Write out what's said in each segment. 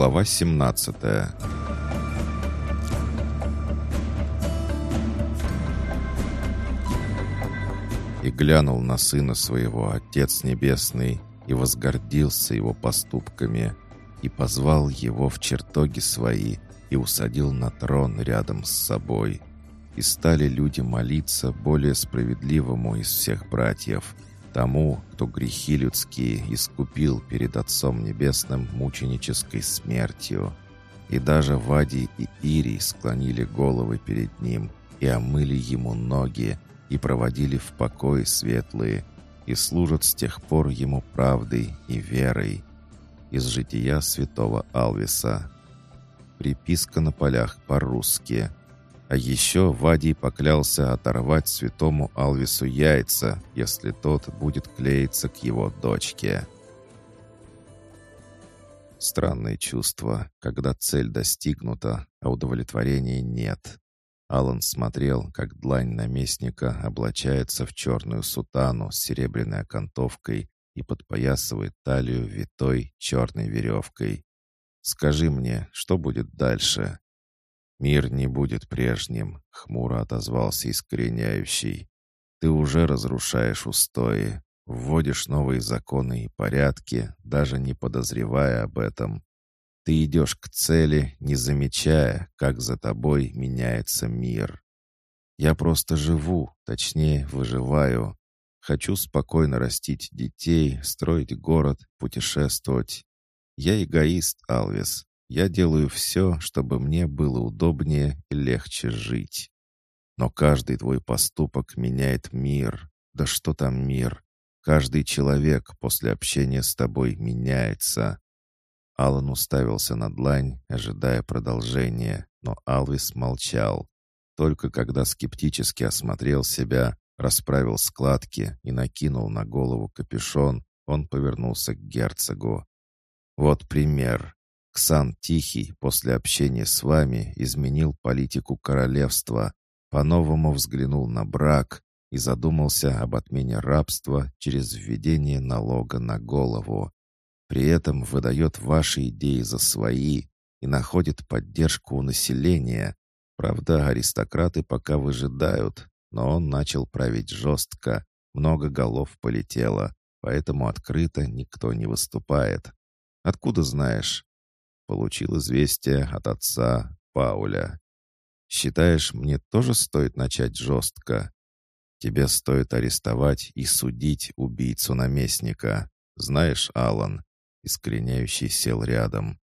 Глава 17 И глянул на сына своего Отец Небесный, и возгордился его поступками, и позвал его в чертоги свои, и усадил на трон рядом с собой. И стали люди молиться более справедливому из всех братьев, тому, кто грехи людские искупил перед Отцом Небесным мученической смертью. И даже Вади и Ирий склонили головы перед ним и омыли ему ноги, и проводили в покой светлые, и служат с тех пор ему правдой и верой. Из жития святого Алвиса. Приписка на полях по-русски. А еще Вадий поклялся оторвать святому Алвису яйца, если тот будет клеиться к его дочке. Странное чувство, когда цель достигнута, а удовлетворения нет. Алан смотрел, как длань наместника облачается в черную сутану с серебряной окантовкой и подпоясывает талию витой черной веревкой. «Скажи мне, что будет дальше?» «Мир не будет прежним», — хмуро отозвался искореняющий. «Ты уже разрушаешь устои, вводишь новые законы и порядки, даже не подозревая об этом. Ты идешь к цели, не замечая, как за тобой меняется мир. Я просто живу, точнее, выживаю. Хочу спокойно растить детей, строить город, путешествовать. Я эгоист, Алвис. Я делаю все, чтобы мне было удобнее и легче жить. Но каждый твой поступок меняет мир. Да что там мир? Каждый человек после общения с тобой меняется. Алан уставился на длань, ожидая продолжения, но Алвис молчал. Только когда скептически осмотрел себя, расправил складки и накинул на голову капюшон, он повернулся к герцогу. «Вот пример. Ксан Тихий после общения с вами изменил политику королевства, по-новому взглянул на брак и задумался об отмене рабства через введение налога на голову. При этом выдает ваши идеи за свои и находит поддержку у населения. Правда, аристократы пока выжидают, но он начал править жестко, много голов полетело, поэтому открыто никто не выступает. Откуда знаешь? Получил известие от отца Пауля. Считаешь, мне тоже стоит начать жестко? Тебе стоит арестовать и судить убийцу наместника. Знаешь, Алан, Искореняющий сел рядом.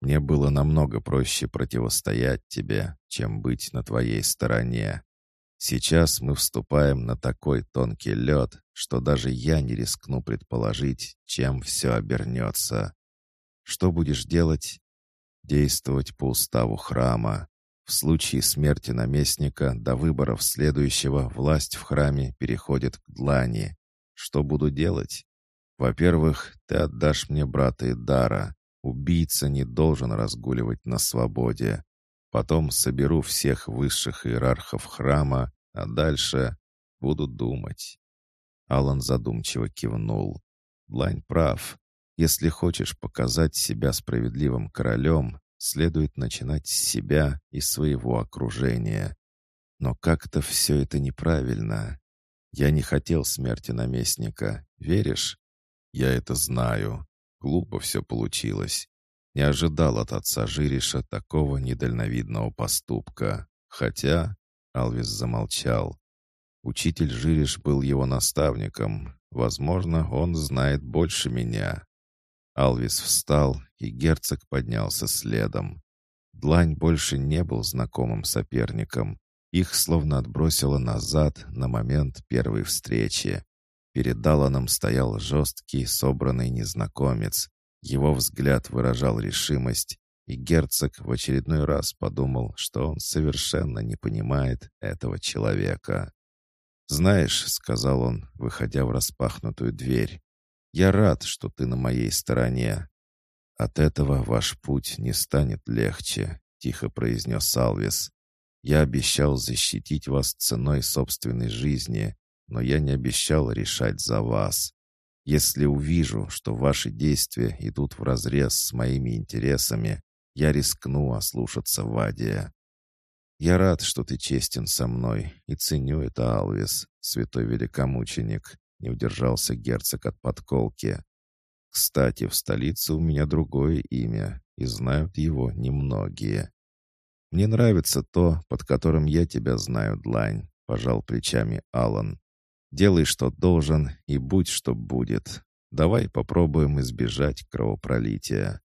«Мне было намного проще противостоять тебе, чем быть на твоей стороне. Сейчас мы вступаем на такой тонкий лед, что даже я не рискну предположить, чем все обернется. Что будешь делать? Действовать по уставу храма. В случае смерти наместника до выборов следующего власть в храме переходит к длани. Что буду делать? Во-первых, ты отдашь мне брата Идара. Убийца не должен разгуливать на свободе. Потом соберу всех высших иерархов храма, а дальше буду думать». Алан задумчиво кивнул. «Лань прав. Если хочешь показать себя справедливым королем, следует начинать с себя и своего окружения. Но как-то все это неправильно. Я не хотел смерти наместника, веришь? Я это знаю. Глупо все получилось. Не ожидал от отца Жириша такого недальновидного поступка. Хотя... Алвис замолчал. Учитель Жириш был его наставником. Возможно, он знает больше меня. Алвис встал, и герцог поднялся следом. Длань больше не был знакомым соперником. Их словно отбросило назад на момент первой встречи. Перед Даланом стоял жесткий, собранный незнакомец. Его взгляд выражал решимость, и герцог в очередной раз подумал, что он совершенно не понимает этого человека. «Знаешь», — сказал он, выходя в распахнутую дверь, — «я рад, что ты на моей стороне. От этого ваш путь не станет легче», — тихо произнес Алвис. «Я обещал защитить вас ценой собственной жизни, но я не обещал решать за вас. Если увижу, что ваши действия идут вразрез с моими интересами, я рискну ослушаться Вадия. Я рад, что ты честен со мной, и ценю это, Алвис, святой великомученик, не удержался герцог от подколки. Кстати, в столице у меня другое имя, и знают его немногие. Мне нравится то, под которым я тебя знаю, Длань, пожал плечами Алан. Делай, что должен, и будь, что будет. Давай попробуем избежать кровопролития».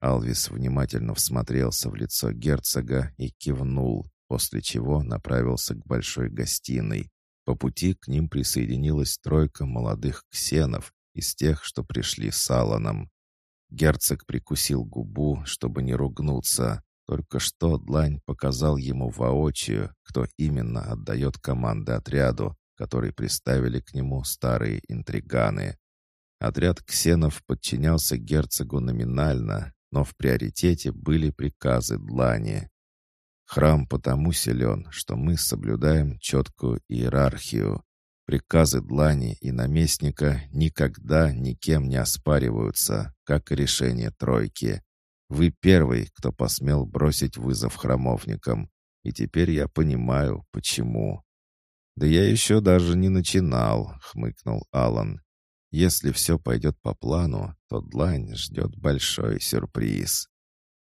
Алвис внимательно всмотрелся в лицо герцога и кивнул, после чего направился к большой гостиной. По пути к ним присоединилась тройка молодых ксенов из тех, что пришли с Аланом. Герцог прикусил губу, чтобы не ругнуться. Только что Длань показал ему воочию, кто именно отдает команды отряду, который приставили к нему старые интриганы. Отряд ксенов подчинялся герцогу номинально, но в приоритете были приказы Длани. Храм потому силен, что мы соблюдаем четкую иерархию. Приказы Длани и наместника никогда никем не оспариваются, как и решение тройки. Вы первый, кто посмел бросить вызов храмовникам, и теперь я понимаю, почему. «Да я еще даже не начинал», — хмыкнул Алан. «Если все пойдет по плану, то Длань ждет большой сюрприз».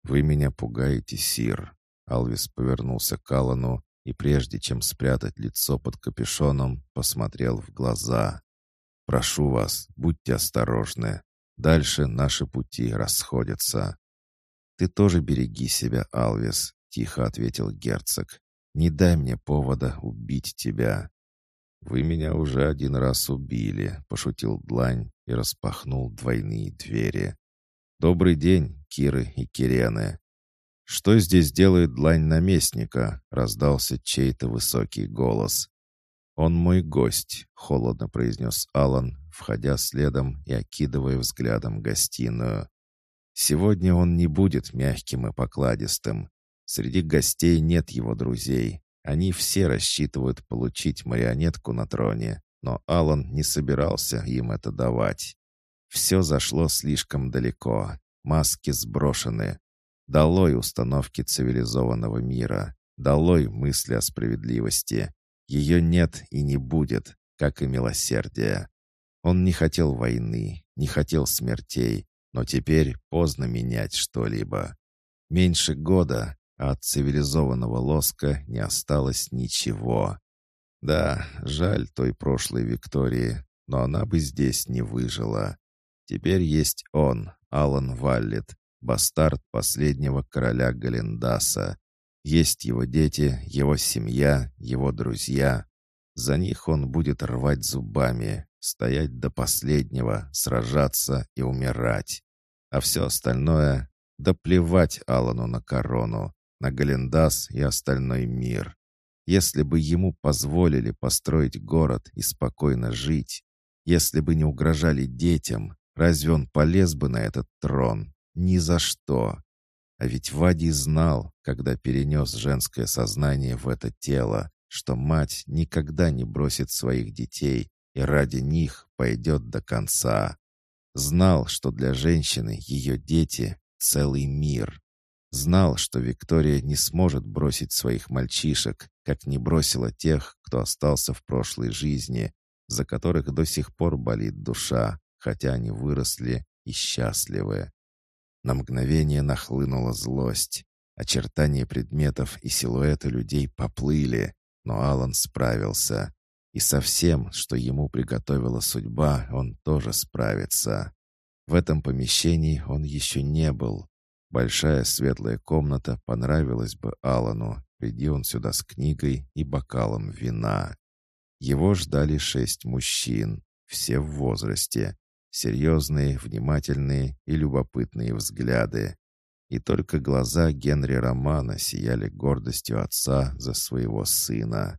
«Вы меня пугаете, Сир». Алвис повернулся к Алану и, прежде чем спрятать лицо под капюшоном, посмотрел в глаза. «Прошу вас, будьте осторожны. Дальше наши пути расходятся». «Ты тоже береги себя, Алвис», — тихо ответил герцог. Не дай мне повода убить тебя». «Вы меня уже один раз убили», — пошутил Длань и распахнул двойные двери. «Добрый день, Киры и Кирены». «Что здесь делает длань наместника?» — раздался чей-то высокий голос. «Он мой гость», — холодно произнес Алан, входя следом и окидывая взглядом гостиную. «Сегодня он не будет мягким и покладистым. Среди гостей нет его друзей. Они все рассчитывают получить марионетку на троне, но Алан не собирался им это давать. Все зашло слишком далеко. Маски сброшены. Долой установки цивилизованного мира. Долой мысли о справедливости. Ее нет и не будет, как и милосердия. Он не хотел войны, не хотел смертей, но теперь поздно менять что-либо. Меньше года, а от цивилизованного лоска не осталось ничего. Да, жаль той прошлой Виктории, но она бы здесь не выжила. Теперь есть он, Алан Валлет, бастард последнего короля Галендаса. Есть его дети, его семья, его друзья. За них он будет рвать зубами, стоять до последнего, сражаться и умирать. А все остальное — да плевать Алану на корону на Галендас и остальной мир. Если бы ему позволили построить город и спокойно жить, если бы не угрожали детям, разве он полез бы на этот трон? Ни за что. А ведь Вади знал, когда перенес женское сознание в это тело, что мать никогда не бросит своих детей и ради них пойдет до конца. Знал, что для женщины ее дети — целый мир. Знал, что Виктория не сможет бросить своих мальчишек, как не бросила тех, кто остался в прошлой жизни, за которых до сих пор болит душа, хотя они выросли и счастливы. На мгновение нахлынула злость. Очертания предметов и силуэты людей поплыли, но Алан справился. И со всем, что ему приготовила судьба, он тоже справится. В этом помещении он еще не был, Большая светлая комната понравилась бы Алану, приди он сюда с книгой и бокалом вина. Его ждали шесть мужчин, все в возрасте, серьезные, внимательные и любопытные взгляды. И только глаза Генри Романа сияли гордостью отца за своего сына.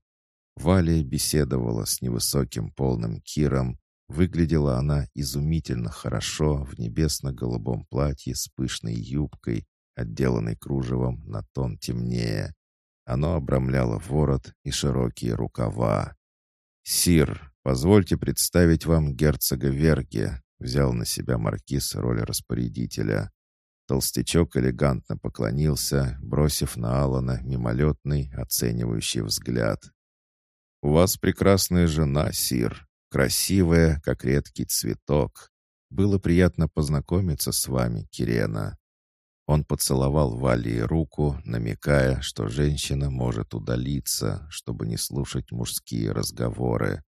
Валя беседовала с невысоким полным Киром, Выглядела она изумительно хорошо в небесно-голубом платье с пышной юбкой, отделанной кружевом на тон темнее. Оно обрамляло ворот и широкие рукава. «Сир!» Позвольте представить вам герцога Верги», взял на себя маркиз роль распорядителя. Толстячок элегантно поклонился, бросив на Алана мимолетный, оценивающий взгляд. «У вас прекрасная жена, Сир, красивая, как редкий цветок. Было приятно познакомиться с вами, Кирена». Он поцеловал Валии руку, намекая, что женщина может удалиться, чтобы не слушать мужские разговоры.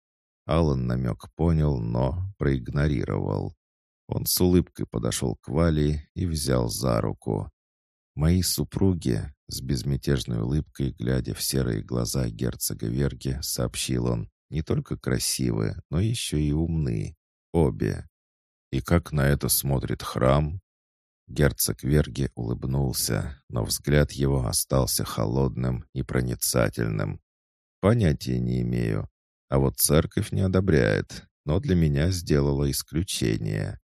Алан намек понял, но проигнорировал. Он с улыбкой подошел к Вале и взял за руку. «Мои супруги», — с безмятежной улыбкой, глядя в серые глаза герцога Верги, сообщил он, «не только красивы, но еще и умны. Обе». «И как на это смотрит храм?» Герцог Верги улыбнулся, но взгляд его остался холодным и проницательным. «Понятия не имею. А вот церковь не одобряет, но для меня сделала исключение.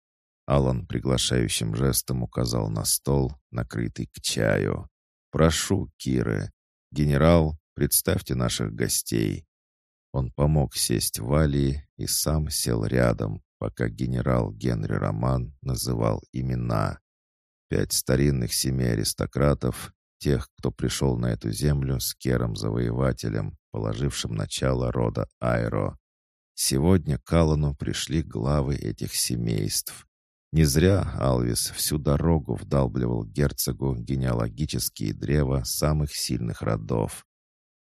Алан приглашающим жестом указал на стол, накрытый к чаю. «Прошу, Киры. Генерал, представьте наших гостей». Он помог сесть Валии и сам сел рядом, пока генерал Генри Роман называл имена. Пять старинных семей аристократов, тех, кто пришел на эту землю с Кером-завоевателем, положившим начало рода Айро. Сегодня к Аллану пришли главы этих семейств. Не зря Алвис всю дорогу вдалбливал герцогу генеалогические древа самых сильных родов.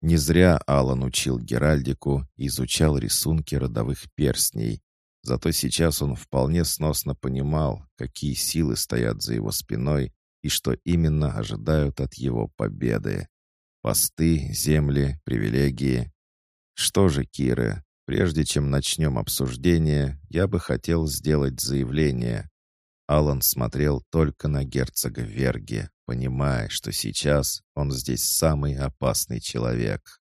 Не зря Алан учил Геральдику и изучал рисунки родовых перстней. Зато сейчас он вполне сносно понимал, какие силы стоят за его спиной и что именно ожидают от его победы. Посты, земли, привилегии. Что же, Киры, прежде чем начнем обсуждение, я бы хотел сделать заявление, Алан смотрел только на герцога Верги, понимая, что сейчас он здесь самый опасный человек.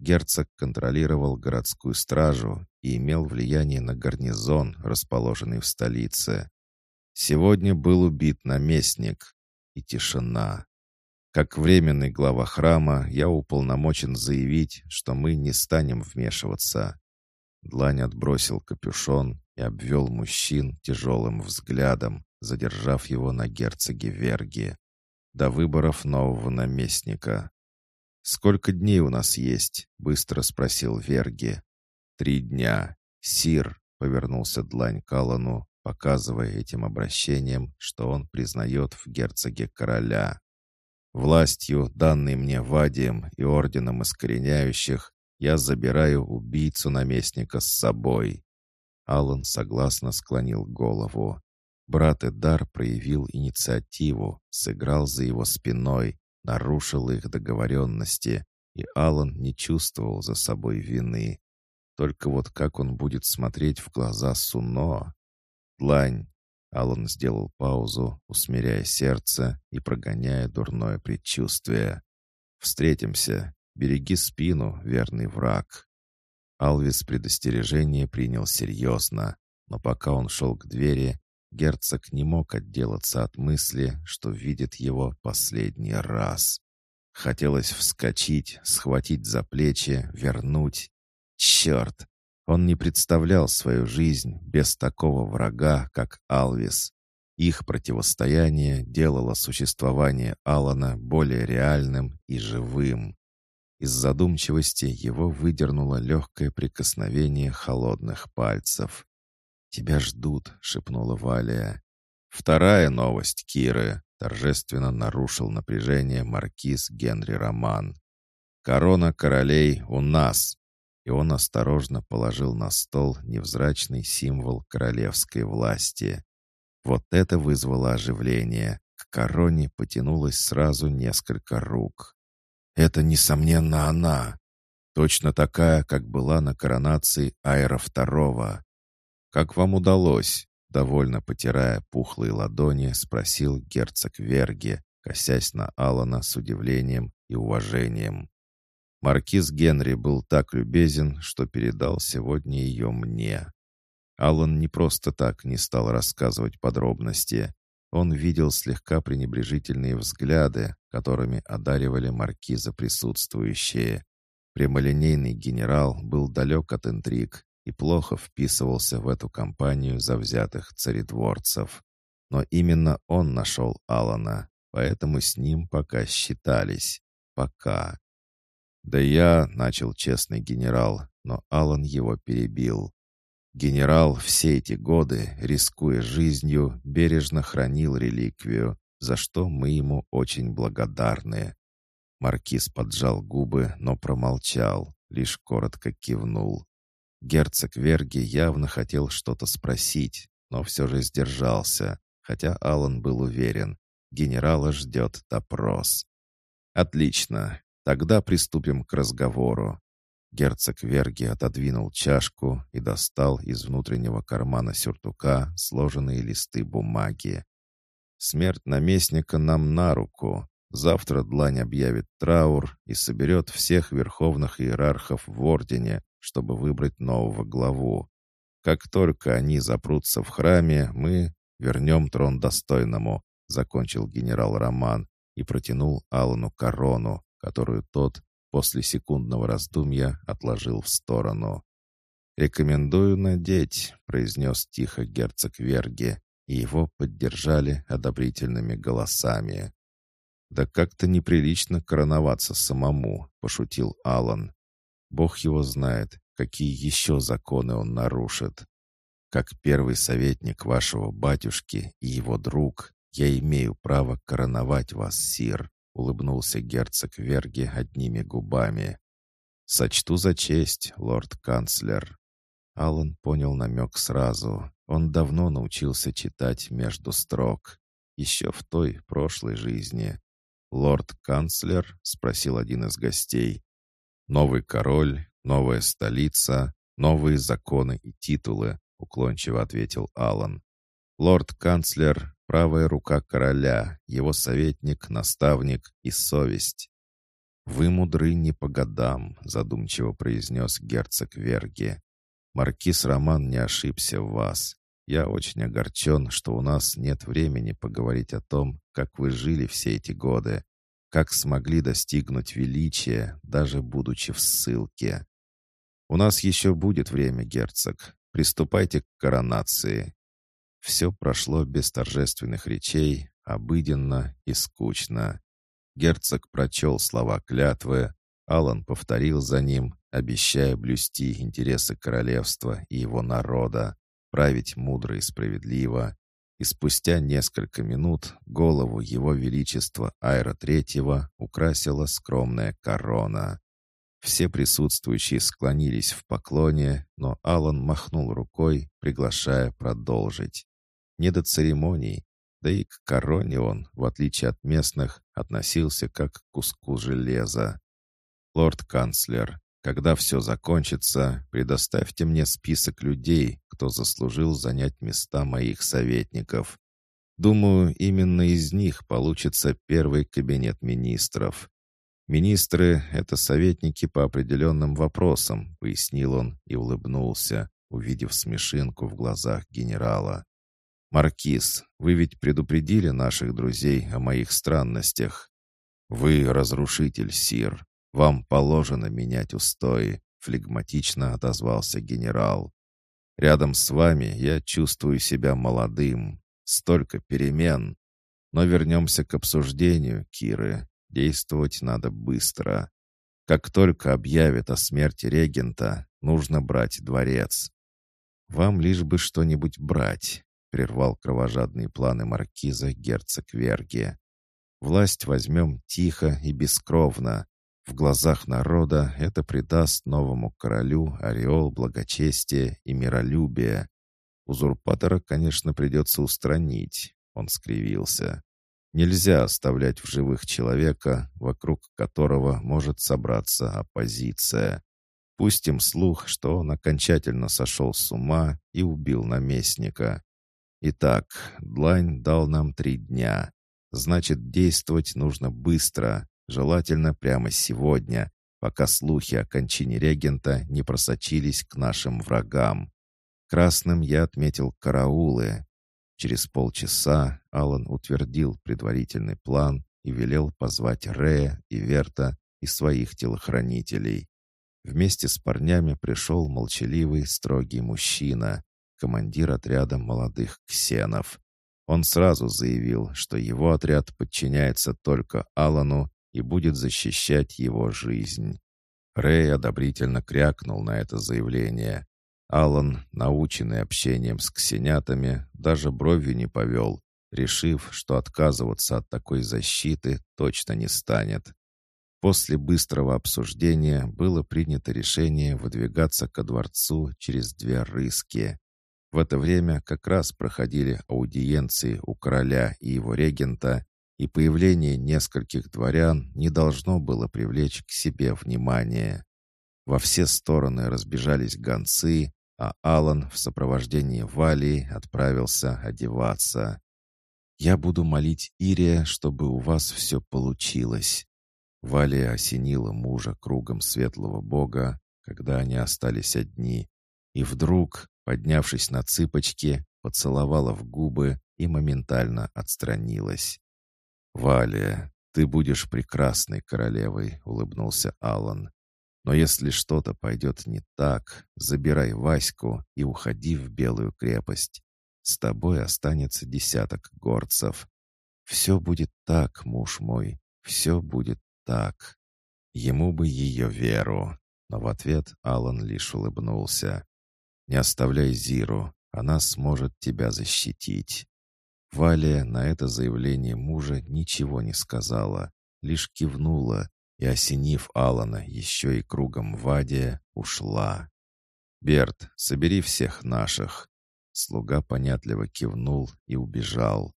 Герцог контролировал городскую стражу и имел влияние на гарнизон, расположенный в столице. Сегодня был убит наместник. И тишина. Как временный глава храма, я уполномочен заявить, что мы не станем вмешиваться. Длань отбросил капюшон и обвел мужчин тяжелым взглядом, задержав его на герцоге Верги. До выборов нового наместника. «Сколько дней у нас есть?» — быстро спросил Верги. «Три дня. Сир», — повернулся длань к Аллану, показывая этим обращением, что он признает в герцоге короля. «Властью, данной мне Вадием и Орденом Искореняющих, я забираю убийцу наместника с собой. Алан согласно склонил голову. Брат Эдар проявил инициативу, сыграл за его спиной, нарушил их договоренности, и Алан не чувствовал за собой вины. Только вот как он будет смотреть в глаза Суно? Длань. Алан сделал паузу, усмиряя сердце и прогоняя дурное предчувствие. «Встретимся. Береги спину, верный враг». Алвис предостережение принял серьезно, но пока он шел к двери, герцог не мог отделаться от мысли, что видит его последний раз. Хотелось вскочить, схватить за плечи, вернуть. Черт! Он не представлял свою жизнь без такого врага, как Алвис. Их противостояние делало существование Алана более реальным и живым. Из задумчивости его выдернуло легкое прикосновение холодных пальцев. «Тебя ждут», — шепнула Валия. «Вторая новость, Киры», — торжественно нарушил напряжение маркиз Генри Роман. «Корона королей у нас!» И он осторожно положил на стол невзрачный символ королевской власти. Вот это вызвало оживление. К короне потянулось сразу несколько рук. Это, несомненно, она. Точно такая, как была на коронации Айра II. «Как вам удалось?» Довольно потирая пухлые ладони, спросил герцог Верги, косясь на Алана с удивлением и уважением. Маркиз Генри был так любезен, что передал сегодня ее мне. Алан не просто так не стал рассказывать подробности. Он видел слегка пренебрежительные взгляды, которыми одаривали маркиза присутствующие. Прямолинейный генерал был далек от интриг и плохо вписывался в эту компанию завзятых царедворцев. Но именно он нашел Алана, поэтому с ним пока считались. Пока. «Да я», — начал честный генерал, но Алан его перебил. Генерал все эти годы, рискуя жизнью, бережно хранил реликвию, за что мы ему очень благодарны. Маркиз поджал губы, но промолчал, лишь коротко кивнул. Герцог Верги явно хотел что-то спросить, но все же сдержался, хотя Алан был уверен, генерала ждет допрос. «Отлично, тогда приступим к разговору». Герцог Верги отодвинул чашку и достал из внутреннего кармана сюртука сложенные листы бумаги. «Смерть наместника нам на руку. Завтра Длань объявит траур и соберет всех верховных иерархов в Ордене, чтобы выбрать нового главу. Как только они запрутся в храме, мы вернем трон достойному», — закончил генерал Роман и протянул Алану корону, которую тот после секундного раздумья отложил в сторону. «Рекомендую надеть», — произнес тихо герцог Верги, и его поддержали одобрительными голосами. «Да как-то неприлично короноваться самому», — пошутил Алан. «Бог его знает, какие еще законы он нарушит. Как первый советник вашего батюшки и его друг, я имею право короновать вас, сир», — улыбнулся герцог Верги одними губами. «Сочту за честь, лорд-канцлер». Алан понял намек сразу. Он давно научился читать между строк. Еще в той прошлой жизни. «Лорд-канцлер?» — спросил один из гостей. «Новый король, новая столица, новые законы и титулы», — уклончиво ответил Алан. «Лорд-канцлер — правая рука короля, его советник, наставник и совесть». «Вы мудры не по годам», — задумчиво произнес герцог Верги. «Маркиз Роман не ошибся в вас. Я очень огорчен, что у нас нет времени поговорить о том, как вы жили все эти годы, как смогли достигнуть величия, даже будучи в ссылке. У нас еще будет время, герцог. Приступайте к коронации. Все прошло без торжественных речей, обыденно и скучно. Герцог прочел слова клятвы, Алан повторил за ним, обещая блюсти интересы королевства и его народа, править мудро и справедливо, и спустя несколько минут голову его величества Айра Третьего украсила скромная корона. Все присутствующие склонились в поклоне, но Алан махнул рукой, приглашая продолжить. Не до церемоний, да и к короне он, в отличие от местных, относился как к куску железа. «Лорд-канцлер, когда все закончится, предоставьте мне список людей, кто заслужил занять места моих советников. Думаю, именно из них получится первый кабинет министров. Министры — это советники по определенным вопросам, пояснил он и улыбнулся, увидев смешинку в глазах генерала. «Маркиз, вы ведь предупредили наших друзей о моих странностях?» «Вы разрушитель, Сир. «Вам положено менять устои», — флегматично отозвался генерал. «Рядом с вами я чувствую себя молодым. Столько перемен. Но вернемся к обсуждению, Киры. Действовать надо быстро. Как только объявят о смерти регента, нужно брать дворец. Вам лишь бы что-нибудь брать», — прервал кровожадные планы маркиза герцог Верги. «Власть возьмем тихо и бескровно, в глазах народа это придаст новому королю ореол благочестия и миролюбия. Узурпатора, конечно, придется устранить. Он скривился. Нельзя оставлять в живых человека, вокруг которого может собраться оппозиция. Пустим слух, что он окончательно сошел с ума и убил наместника. Итак, Длань дал нам три дня. Значит, действовать нужно быстро, Желательно прямо сегодня, пока слухи о кончине регента не просочились к нашим врагам. Красным я отметил караулы. Через полчаса Алан утвердил предварительный план и велел позвать Рея и Верта и своих телохранителей. Вместе с парнями пришел молчаливый, строгий мужчина, командир отряда молодых ксенов. Он сразу заявил, что его отряд подчиняется только Алану и будет защищать его жизнь. Рэй одобрительно крякнул на это заявление. Алан, наученный общением с ксенятами, даже бровью не повел, решив, что отказываться от такой защиты точно не станет. После быстрого обсуждения было принято решение выдвигаться ко дворцу через две рыски. В это время как раз проходили аудиенции у короля и его регента, и появление нескольких дворян не должно было привлечь к себе внимание. Во все стороны разбежались гонцы, а Алан в сопровождении Валии отправился одеваться. «Я буду молить Ирия, чтобы у вас все получилось». Валия осенила мужа кругом светлого бога, когда они остались одни, и вдруг, поднявшись на цыпочки, поцеловала в губы и моментально отстранилась. «Валия, ты будешь прекрасной королевой», — улыбнулся Алан. «Но если что-то пойдет не так, забирай Ваську и уходи в Белую крепость. С тобой останется десяток горцев. Все будет так, муж мой, все будет так». Ему бы ее веру. Но в ответ Алан лишь улыбнулся. «Не оставляй Зиру, она сможет тебя защитить». Валия на это заявление мужа ничего не сказала, лишь кивнула и, осенив Алана еще и кругом Вадия, ушла. «Берт, собери всех наших». Слуга понятливо кивнул и убежал.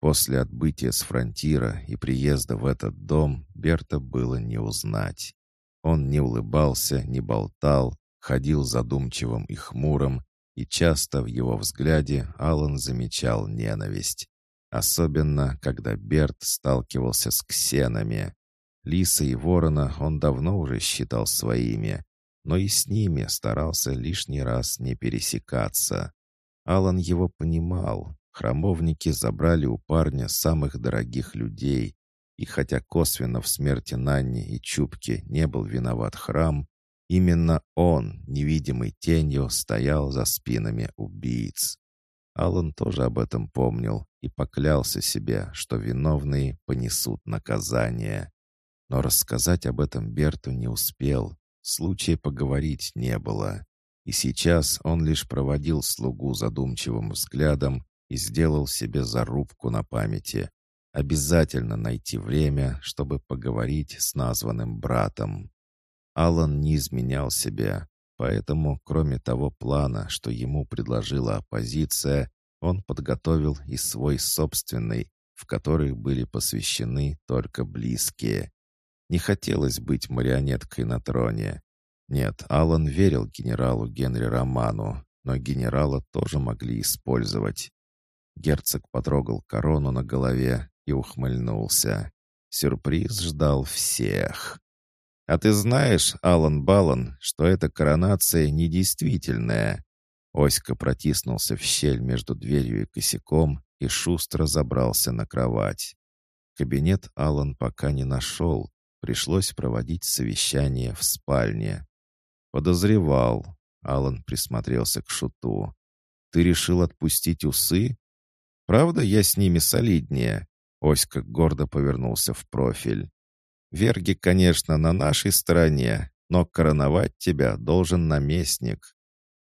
После отбытия с фронтира и приезда в этот дом Берта было не узнать. Он не улыбался, не болтал, ходил задумчивым и хмурым, и часто в его взгляде Алан замечал ненависть. Особенно, когда Берт сталкивался с ксенами. Лиса и ворона он давно уже считал своими, но и с ними старался лишний раз не пересекаться. Алан его понимал. Храмовники забрали у парня самых дорогих людей, и хотя косвенно в смерти Нанни и Чубки не был виноват храм, Именно он, невидимой тенью, стоял за спинами убийц. Алан тоже об этом помнил и поклялся себе, что виновные понесут наказание. Но рассказать об этом Берту не успел, случая поговорить не было. И сейчас он лишь проводил слугу задумчивым взглядом и сделал себе зарубку на памяти. Обязательно найти время, чтобы поговорить с названным братом. Алан не изменял себя, поэтому, кроме того плана, что ему предложила оппозиция, он подготовил и свой собственный, в который были посвящены только близкие. Не хотелось быть марионеткой на троне. Нет, Алан верил генералу Генри Роману, но генерала тоже могли использовать. Герцог потрогал корону на голове и ухмыльнулся. Сюрприз ждал всех. А ты знаешь, Алан Балан, что эта коронация недействительная?» Оська протиснулся в щель между дверью и косяком и шустро забрался на кровать. Кабинет Алан пока не нашел. Пришлось проводить совещание в спальне. «Подозревал». Алан присмотрелся к шуту. «Ты решил отпустить усы? Правда, я с ними солиднее?» Оська гордо повернулся в профиль. Верги, конечно, на нашей стороне, но короновать тебя должен наместник.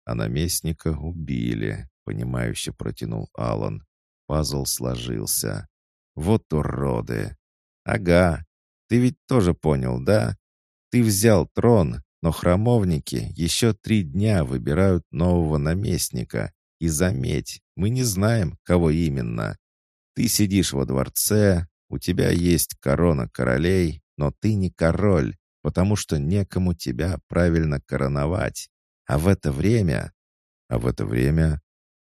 А наместника убили, понимающе протянул Алан. Пазл сложился. Вот уроды. Ага, ты ведь тоже понял, да? Ты взял трон, но храмовники еще три дня выбирают нового наместника. И заметь, мы не знаем, кого именно. Ты сидишь во дворце, у тебя есть корона королей, но ты не король, потому что некому тебя правильно короновать. А в это время... А в это время...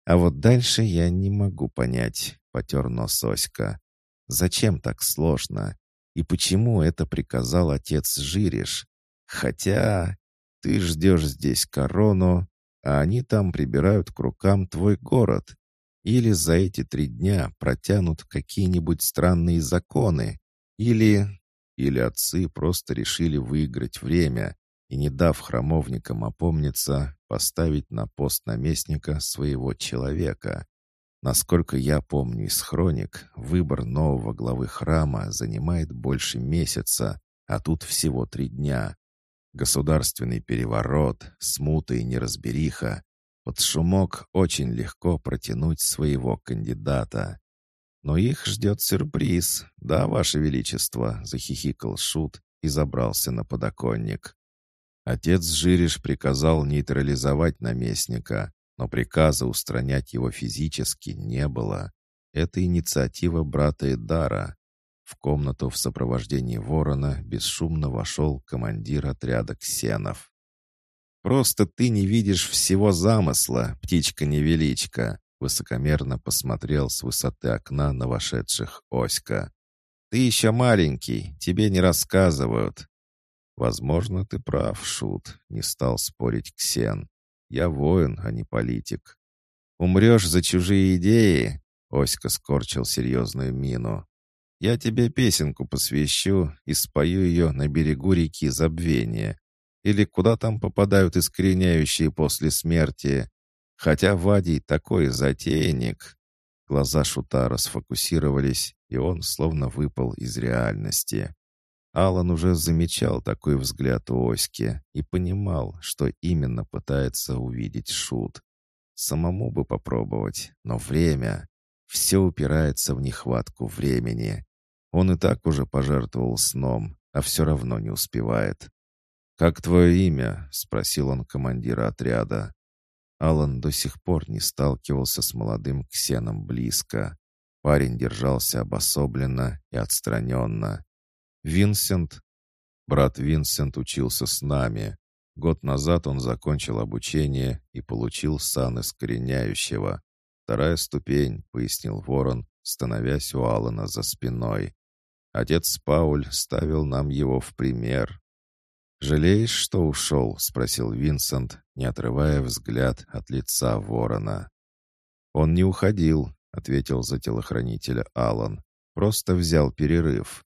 А вот дальше я не могу понять, — потер нос Оська. Зачем так сложно? И почему это приказал отец Жириш? Хотя ты ждешь здесь корону, а они там прибирают к рукам твой город. Или за эти три дня протянут какие-нибудь странные законы. Или или отцы просто решили выиграть время, и, не дав храмовникам опомниться, поставить на пост наместника своего человека. Насколько я помню из хроник, выбор нового главы храма занимает больше месяца, а тут всего три дня. Государственный переворот, смута и неразбериха. Под шумок очень легко протянуть своего кандидата. Но их ждет сюрприз, да, Ваше Величество, захихикал Шут и забрался на подоконник. Отец Жириш приказал нейтрализовать наместника, но приказа устранять его физически не было. Это инициатива брата Эдара. В комнату в сопровождении ворона бесшумно вошел командир отряда ксенов. «Просто ты не видишь всего замысла, птичка-невеличка», высокомерно посмотрел с высоты окна на вошедших Оська. «Ты еще маленький, тебе не рассказывают». «Возможно, ты прав, Шут», — не стал спорить Ксен. Я воин, а не политик. Умрешь за чужие идеи?» Оська скорчил серьезную мину. «Я тебе песенку посвящу и спою ее на берегу реки Забвения. Или куда там попадают искореняющие после смерти. Хотя Вадий такой затейник». Глаза Шута расфокусировались, и он словно выпал из реальности. Алан уже замечал такой взгляд у Оськи и понимал, что именно пытается увидеть Шут. Самому бы попробовать, но время... Все упирается в нехватку времени. Он и так уже пожертвовал сном, а все равно не успевает. «Как твое имя?» — спросил он командира отряда. Алан до сих пор не сталкивался с молодым Ксеном близко. Парень держался обособленно и отстраненно. Винсент... Брат Винсент учился с нами. Год назад он закончил обучение и получил сан искореняющего. Вторая ступень, пояснил Ворон, становясь у Алана за спиной. Отец Пауль ставил нам его в пример. «Жалеешь, что ушел?» — спросил Винсент, не отрывая взгляд от лица ворона. «Он не уходил», — ответил за телохранителя Алан. «Просто взял перерыв.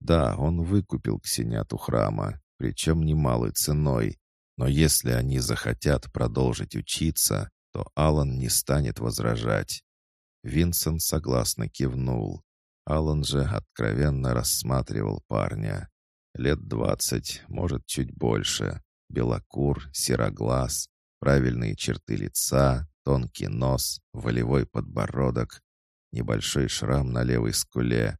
Да, он выкупил ксенят храма, причем немалой ценой. Но если они захотят продолжить учиться, то Алан не станет возражать. Винсент согласно кивнул. Алан же откровенно рассматривал парня. Лет двадцать, может, чуть больше. Белокур, сероглаз, правильные черты лица, тонкий нос, волевой подбородок, небольшой шрам на левой скуле,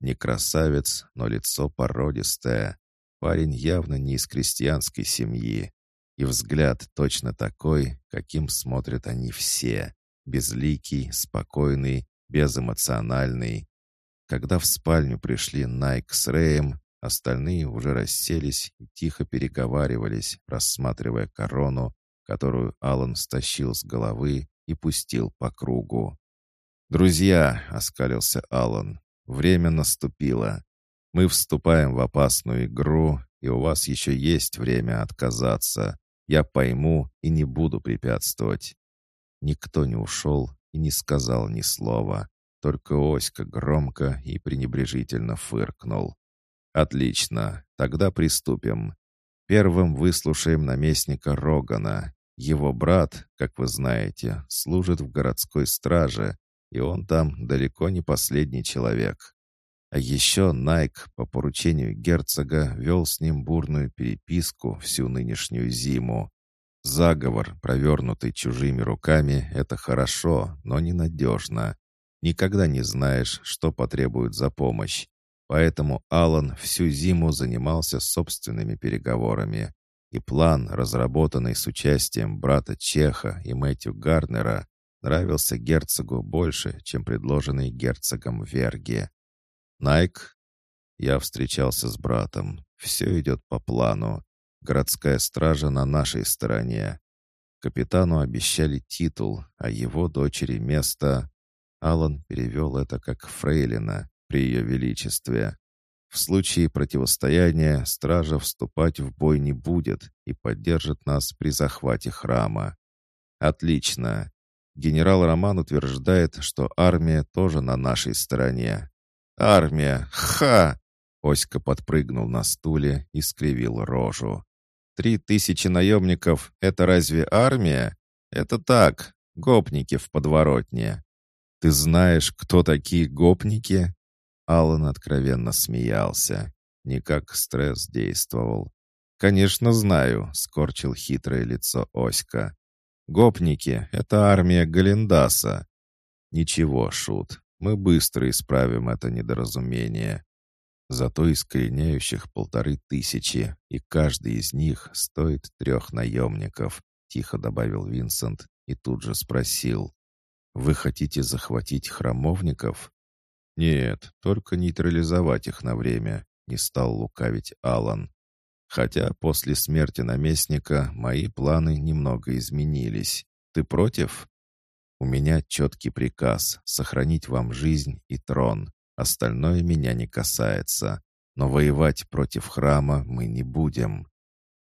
не красавец, но лицо породистое. Парень явно не из крестьянской семьи. И взгляд точно такой, каким смотрят они все. Безликий, спокойный, безэмоциональный. Когда в спальню пришли Найк с Рэем, остальные уже расселись и тихо переговаривались, рассматривая корону, которую Алан стащил с головы и пустил по кругу. «Друзья!» — оскалился Алан. Время наступило. Мы вступаем в опасную игру, и у вас еще есть время отказаться. Я пойму и не буду препятствовать». Никто не ушел и не сказал ни слова. Только Оська громко и пренебрежительно фыркнул. «Отлично, тогда приступим. Первым выслушаем наместника Рогана. Его брат, как вы знаете, служит в городской страже, и он там далеко не последний человек. А еще Найк по поручению герцога вел с ним бурную переписку всю нынешнюю зиму. Заговор, провернутый чужими руками, это хорошо, но ненадежно. Никогда не знаешь, что потребует за помощь. Поэтому Алан всю зиму занимался собственными переговорами. И план, разработанный с участием брата Чеха и Мэтью Гарнера, нравился герцогу больше, чем предложенный герцогом Верги. «Найк?» Я встречался с братом. Все идет по плану. Городская стража на нашей стороне. Капитану обещали титул, а его дочери место... Алан перевел это как «фрейлина» при ее величестве. В случае противостояния стража вступать в бой не будет и поддержит нас при захвате храма. Отлично. Генерал Роман утверждает, что армия тоже на нашей стороне. Армия! Ха! Оська подпрыгнул на стуле и скривил рожу. Три тысячи наемников — это разве армия? Это так, гопники в подворотне. Ты знаешь, кто такие гопники?» Аллан откровенно смеялся. Никак стресс действовал. «Конечно знаю», — скорчил хитрое лицо Оська. «Гопники — это армия Галендаса». «Ничего, Шут, мы быстро исправим это недоразумение. Зато искореняющих полторы тысячи, и каждый из них стоит трех наемников», — тихо добавил Винсент и тут же спросил. «Вы хотите захватить храмовников?» «Нет, только нейтрализовать их на время», — не стал лукавить Алан. Хотя после смерти наместника мои планы немного изменились. Ты против? У меня четкий приказ — сохранить вам жизнь и трон. Остальное меня не касается. Но воевать против храма мы не будем.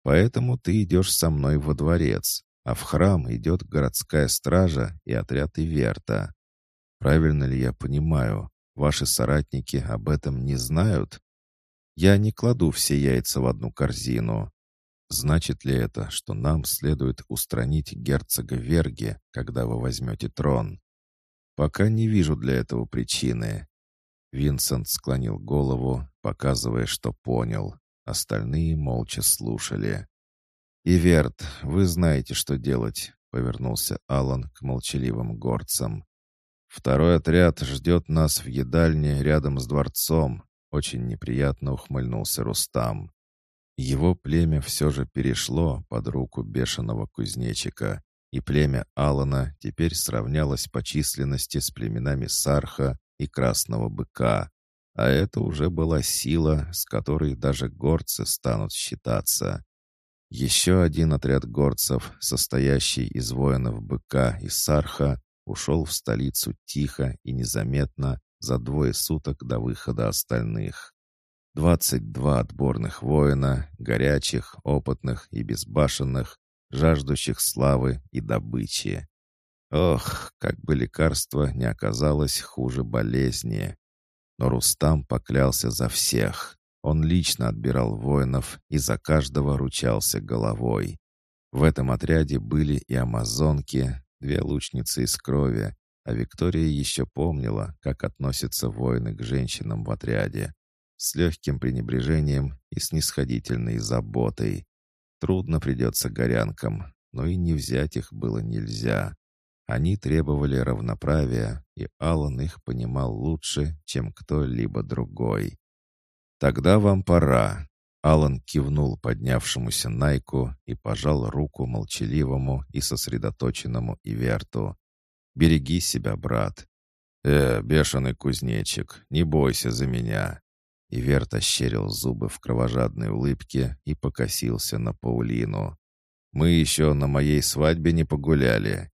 Поэтому ты идешь со мной во дворец, а в храм идет городская стража и отряд Иверта. Правильно ли я понимаю, ваши соратники об этом не знают? Я не кладу все яйца в одну корзину. Значит ли это, что нам следует устранить герцога Верги, когда вы возьмете трон? Пока не вижу для этого причины. Винсент склонил голову, показывая, что понял. Остальные молча слушали. «Иверт, вы знаете, что делать», — повернулся Алан к молчаливым горцам. «Второй отряд ждет нас в едальне рядом с дворцом, очень неприятно ухмыльнулся Рустам. Его племя все же перешло под руку бешеного кузнечика, и племя Алана теперь сравнялось по численности с племенами Сарха и Красного Быка, а это уже была сила, с которой даже горцы станут считаться. Еще один отряд горцев, состоящий из воинов Быка и Сарха, ушел в столицу тихо и незаметно, за двое суток до выхода остальных. Двадцать два отборных воина, горячих, опытных и безбашенных, жаждущих славы и добычи. Ох, как бы лекарство не оказалось хуже болезни. Но Рустам поклялся за всех. Он лично отбирал воинов и за каждого ручался головой. В этом отряде были и амазонки, две лучницы из крови, а Виктория еще помнила, как относятся воины к женщинам в отряде. С легким пренебрежением и снисходительной заботой. Трудно придется горянкам, но и не взять их было нельзя. Они требовали равноправия, и Аллан их понимал лучше, чем кто-либо другой. «Тогда вам пора», Алан кивнул поднявшемуся Найку и пожал руку молчаливому и сосредоточенному Иверту. Береги себя, брат. Э, бешеный кузнечик, не бойся за меня. Иверт ощерил зубы в кровожадной улыбке и покосился на Паулину. «Мы еще на моей свадьбе не погуляли».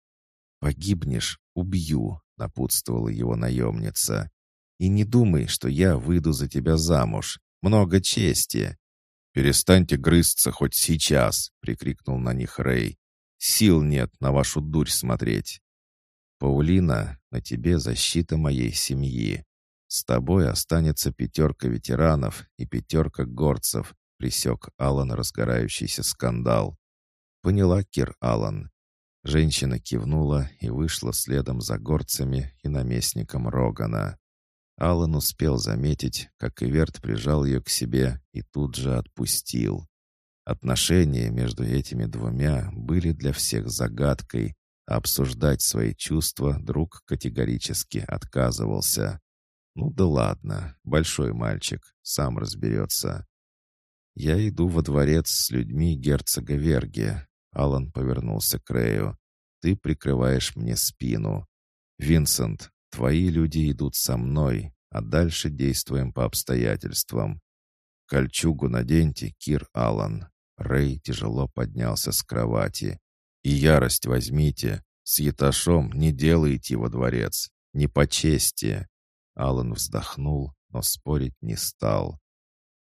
«Погибнешь, убью», — напутствовала его наемница. «И не думай, что я выйду за тебя замуж. Много чести». «Перестаньте грызться хоть сейчас», — прикрикнул на них Рэй. «Сил нет на вашу дурь смотреть». «Паулина, на тебе защита моей семьи. С тобой останется пятерка ветеранов и пятерка горцев», — присек Алан разгорающийся скандал. «Поняла, Кир Алан». Женщина кивнула и вышла следом за горцами и наместником Рогана. Алан успел заметить, как Иверт прижал ее к себе и тут же отпустил. Отношения между этими двумя были для всех загадкой, Обсуждать свои чувства друг категорически отказывался. «Ну да ладно, большой мальчик, сам разберется». «Я иду во дворец с людьми герцога Верги», — Алан повернулся к Рэю. «Ты прикрываешь мне спину. Винсент, твои люди идут со мной, а дальше действуем по обстоятельствам. Кольчугу наденьте, Кир Алан». Рэй тяжело поднялся с кровати. И ярость возьмите. С Яташом не делайте во дворец. Не по чести. Алан вздохнул, но спорить не стал.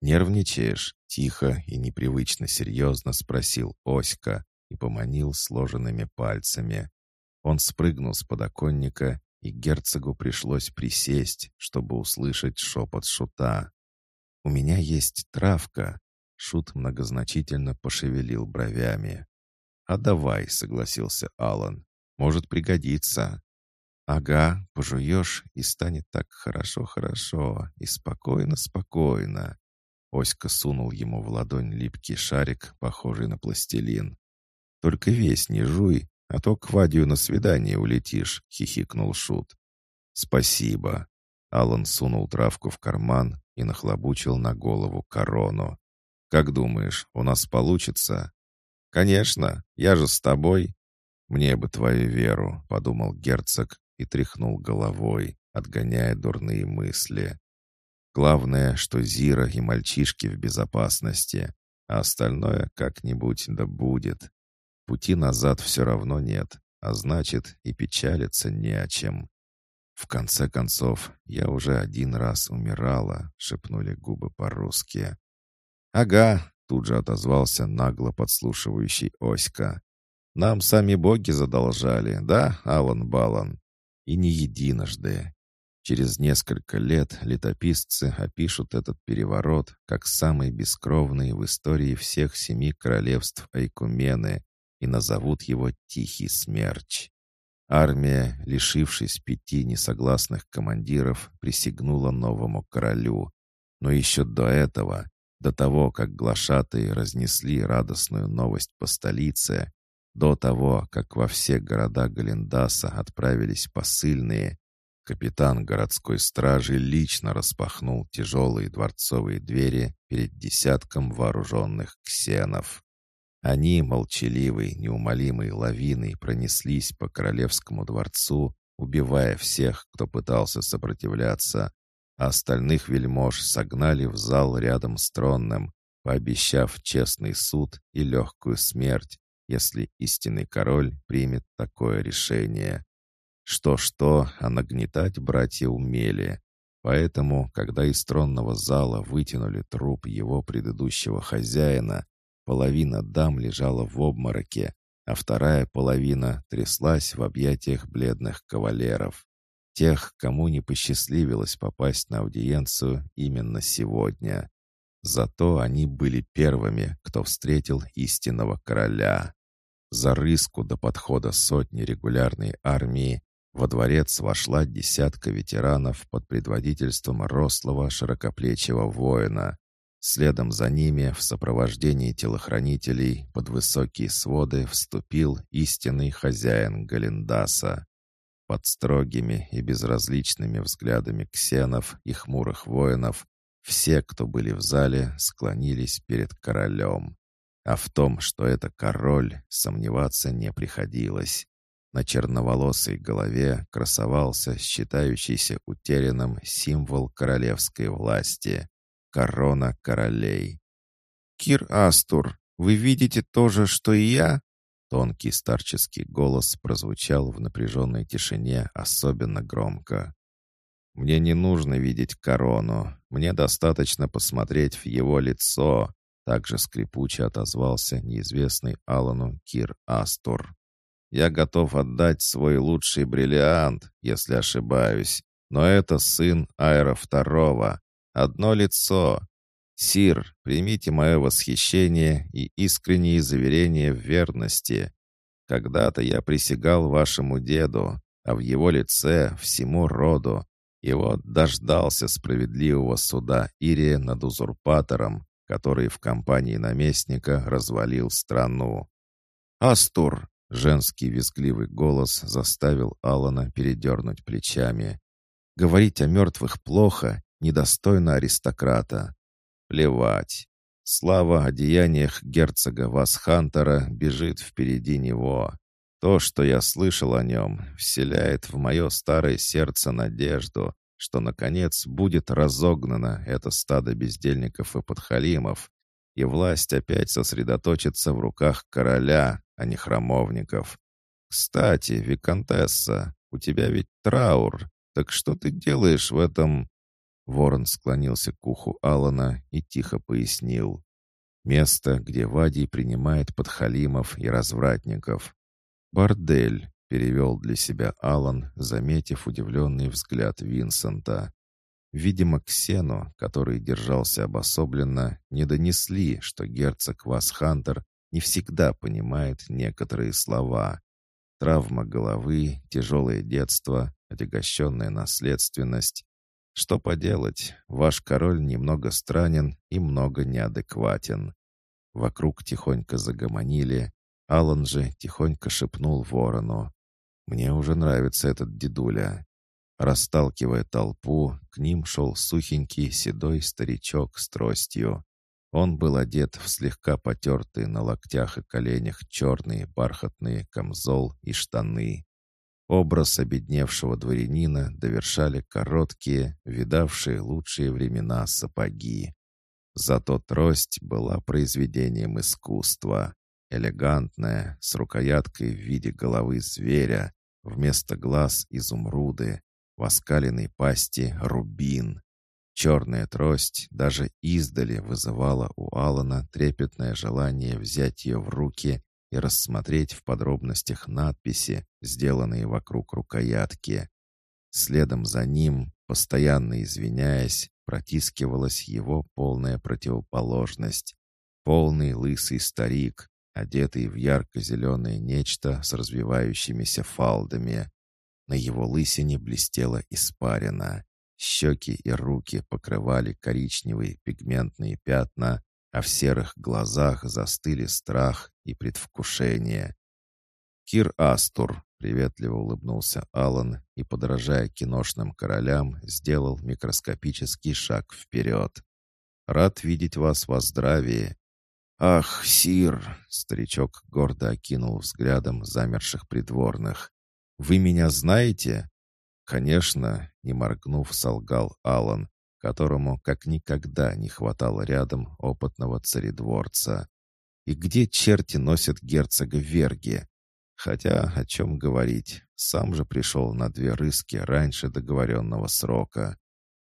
«Нервничаешь?» — тихо и непривычно серьезно спросил Оська и поманил сложенными пальцами. Он спрыгнул с подоконника, и герцогу пришлось присесть, чтобы услышать шепот шута. «У меня есть травка. Шут многозначительно пошевелил бровями. «А давай», — согласился Алан. «Может пригодиться». «Ага, пожуешь, и станет так хорошо-хорошо, и спокойно-спокойно». Оська сунул ему в ладонь липкий шарик, похожий на пластилин. «Только весь не жуй, а то к Вадию на свидание улетишь», — хихикнул Шут. «Спасибо». Алан сунул травку в карман и нахлобучил на голову корону. «Как думаешь, у нас получится?» «Конечно, я же с тобой». «Мне бы твою веру», — подумал герцог и тряхнул головой, отгоняя дурные мысли. Главное, что Зира и мальчишки в безопасности, а остальное как-нибудь да будет. Пути назад все равно нет, а значит и печалиться не о чем. «В конце концов, я уже один раз умирала», — шепнули губы по-русски. «Ага», — тут же отозвался нагло подслушивающий Оська. «Нам сами боги задолжали, да, Алан Балан?» И не единожды. Через несколько лет летописцы опишут этот переворот как самый бескровный в истории всех семи королевств Айкумены и назовут его «Тихий смерч». Армия, лишившись пяти несогласных командиров, присягнула новому королю. Но еще до этого, до того, как глашатые разнесли радостную новость по столице, до того, как во все города Галендаса отправились посыльные, капитан городской стражи лично распахнул тяжелые дворцовые двери перед десятком вооруженных ксенов. Они, молчаливой, неумолимой лавиной, пронеслись по королевскому дворцу, убивая всех, кто пытался сопротивляться, а остальных вельмож согнали в зал рядом с тронным, пообещав честный суд и легкую смерть, если истинный король примет такое решение. Что-что, а нагнетать братья умели. Поэтому, когда из тронного зала вытянули труп его предыдущего хозяина, Половина дам лежала в обмороке, а вторая половина тряслась в объятиях бледных кавалеров. Тех, кому не посчастливилось попасть на аудиенцию именно сегодня. Зато они были первыми, кто встретил истинного короля. За рыску до подхода сотни регулярной армии во дворец вошла десятка ветеранов под предводительством рослого широкоплечего воина. Следом за ними, в сопровождении телохранителей, под высокие своды вступил истинный хозяин Галендаса. Под строгими и безразличными взглядами ксенов и хмурых воинов все, кто были в зале, склонились перед королем. А в том, что это король, сомневаться не приходилось. На черноволосой голове красовался считающийся утерянным символ королевской власти корона королей. «Кир Астур, вы видите то же, что и я?» Тонкий старческий голос прозвучал в напряженной тишине особенно громко. «Мне не нужно видеть корону. Мне достаточно посмотреть в его лицо», также скрипуче отозвался неизвестный Алану Кир Астур. «Я готов отдать свой лучший бриллиант, если ошибаюсь, но это сын Айра Второго, Одно лицо. Сир, примите мое восхищение и искренние заверения в верности. Когда-то я присягал вашему деду, а в его лице всему роду. И вот дождался справедливого суда Ирия над узурпатором, который в компании наместника развалил страну. «Астур!» — женский визгливый голос заставил Алана передернуть плечами. «Говорить о мертвых плохо, недостойно аристократа. Плевать. Слава о деяниях герцога Васхантера бежит впереди него. То, что я слышал о нем, вселяет в мое старое сердце надежду, что, наконец, будет разогнано это стадо бездельников и подхалимов, и власть опять сосредоточится в руках короля, а не храмовников. Кстати, Викантесса, у тебя ведь траур, так что ты делаешь в этом... Ворон склонился к уху Алана и тихо пояснил. «Место, где Вадий принимает подхалимов и развратников. Бордель», — перевел для себя Алан, заметив удивленный взгляд Винсента. Видимо, к Сену, который держался обособленно, не донесли, что герцог Васхантер не всегда понимает некоторые слова. Травма головы, тяжелое детство, отягощенная наследственность. Что поделать, ваш король немного странен и много неадекватен. Вокруг тихонько загомонили. Алан же тихонько шепнул ворону. «Мне уже нравится этот дедуля». Расталкивая толпу, к ним шел сухенький седой старичок с тростью. Он был одет в слегка потертые на локтях и коленях черные бархатные камзол и штаны. Образ обедневшего дворянина довершали короткие, видавшие лучшие времена сапоги. Зато трость была произведением искусства. Элегантная, с рукояткой в виде головы зверя, вместо глаз изумруды, в оскаленной пасти рубин. Черная трость даже издали вызывала у Алана трепетное желание взять ее в руки и рассмотреть в подробностях надписи, сделанные вокруг рукоятки. Следом за ним, постоянно извиняясь, протискивалась его полная противоположность. Полный лысый старик, одетый в ярко-зеленое нечто с развивающимися фалдами. На его лысине блестела испарина. Щеки и руки покрывали коричневые пигментные пятна, а в серых глазах застыли страх и предвкушение. «Кир Астур», — приветливо улыбнулся Алан и, подражая киношным королям, сделал микроскопический шаг вперед. «Рад видеть вас во здравии». «Ах, Сир!» — старичок гордо окинул взглядом замерших придворных. «Вы меня знаете?» «Конечно», — не моргнув, солгал Алан, которому как никогда не хватало рядом опытного царедворца. «И где черти носят герцога Верги?» Хотя, о чем говорить, сам же пришел на две рыски раньше договоренного срока.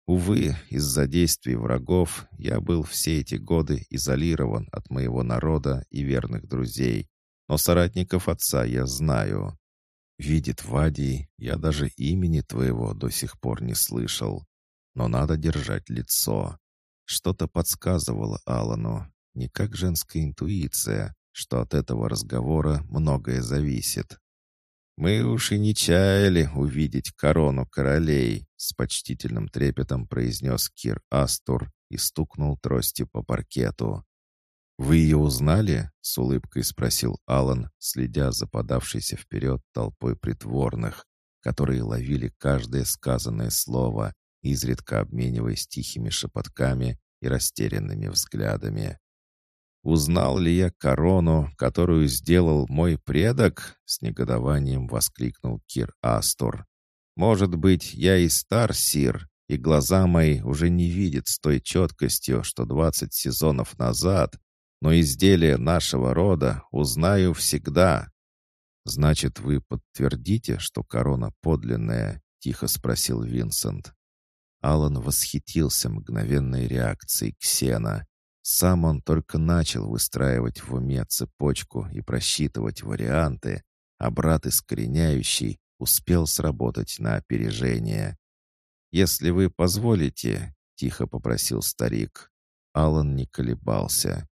Увы, из-за действий врагов я был все эти годы изолирован от моего народа и верных друзей, но соратников отца я знаю. Видит Вадий, я даже имени твоего до сих пор не слышал. Но надо держать лицо. Что-то подсказывало Алану, не как женская интуиция, что от этого разговора многое зависит. «Мы уж и не чаяли увидеть корону королей», — с почтительным трепетом произнес Кир Астур и стукнул тростью по паркету. «Вы ее узнали?» — с улыбкой спросил Алан, следя за подавшейся вперед толпой притворных, которые ловили каждое сказанное слово, изредка обмениваясь тихими шепотками и растерянными взглядами. «Узнал ли я корону, которую сделал мой предок?» — с негодованием воскликнул Кир Астор. «Может быть, я и стар, Сир, и глаза мои уже не видят с той четкостью, что двадцать сезонов назад, но изделие нашего рода узнаю всегда». «Значит, вы подтвердите, что корона подлинная?» — тихо спросил Винсент. Алан восхитился мгновенной реакцией Ксена. Сам он только начал выстраивать в уме цепочку и просчитывать варианты, а брат искореняющий успел сработать на опережение. «Если вы позволите», — тихо попросил старик. Алан не колебался.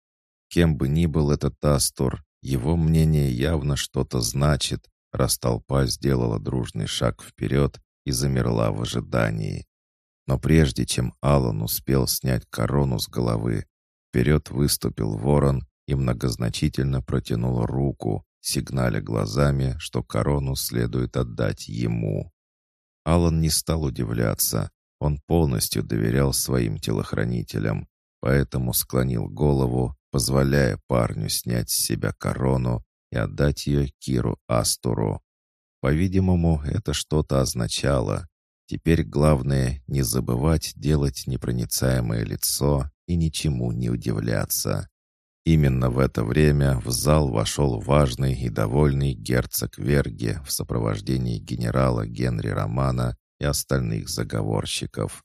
Кем бы ни был этот Астор, его мнение явно что-то значит, раз толпа сделала дружный шаг вперед и замерла в ожидании. Но прежде чем Алан успел снять корону с головы, вперед выступил ворон и многозначительно протянул руку, сигналя глазами, что корону следует отдать ему. Алан не стал удивляться, он полностью доверял своим телохранителям, поэтому склонил голову, позволяя парню снять с себя корону и отдать ее Киру Астуру. По-видимому, это что-то означало. Теперь главное не забывать делать непроницаемое лицо и ничему не удивляться. Именно в это время в зал вошел важный и довольный герцог Верги в сопровождении генерала Генри Романа и остальных заговорщиков.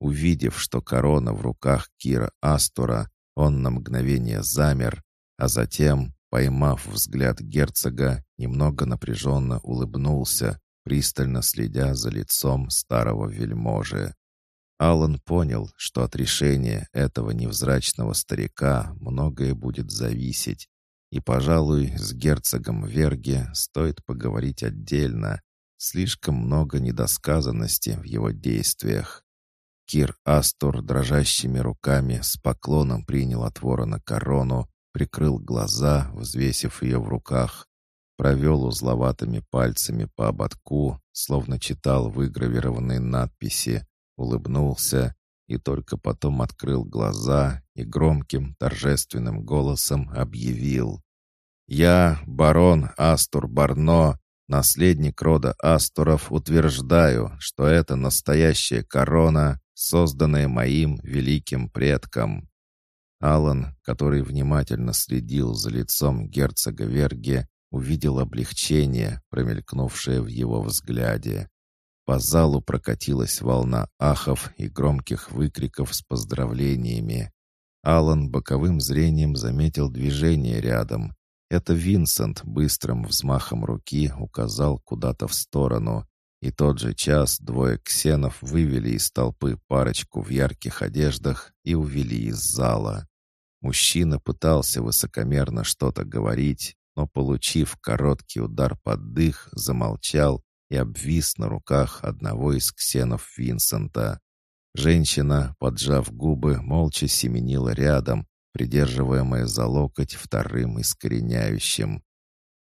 Увидев, что корона в руках Кира Астура, он на мгновение замер, а затем, поймав взгляд герцога, немного напряженно улыбнулся, пристально следя за лицом старого вельможи. Алан понял, что от решения этого невзрачного старика многое будет зависеть, и, пожалуй, с герцогом Верге стоит поговорить отдельно. Слишком много недосказанности в его действиях. Кир Астур дрожащими руками с поклоном принял от ворона корону, прикрыл глаза, взвесив ее в руках, провел узловатыми пальцами по ободку, словно читал выгравированные надписи, улыбнулся и только потом открыл глаза и громким торжественным голосом объявил «Я, барон Астур Барно, наследник рода Астуров, утверждаю, что это настоящая корона, созданная моим великим предком». Алан, который внимательно следил за лицом герцога Верги, увидел облегчение, промелькнувшее в его взгляде. По залу прокатилась волна ахов и громких выкриков с поздравлениями. Алан боковым зрением заметил движение рядом. Это Винсент быстрым взмахом руки указал куда-то в сторону, и тот же час двое ксенов вывели из толпы парочку в ярких одеждах и увели из зала. Мужчина пытался высокомерно что-то говорить, но, получив короткий удар под дых, замолчал и обвис на руках одного из ксенов Винсента. Женщина, поджав губы, молча семенила рядом, придерживаемая за локоть вторым искореняющим.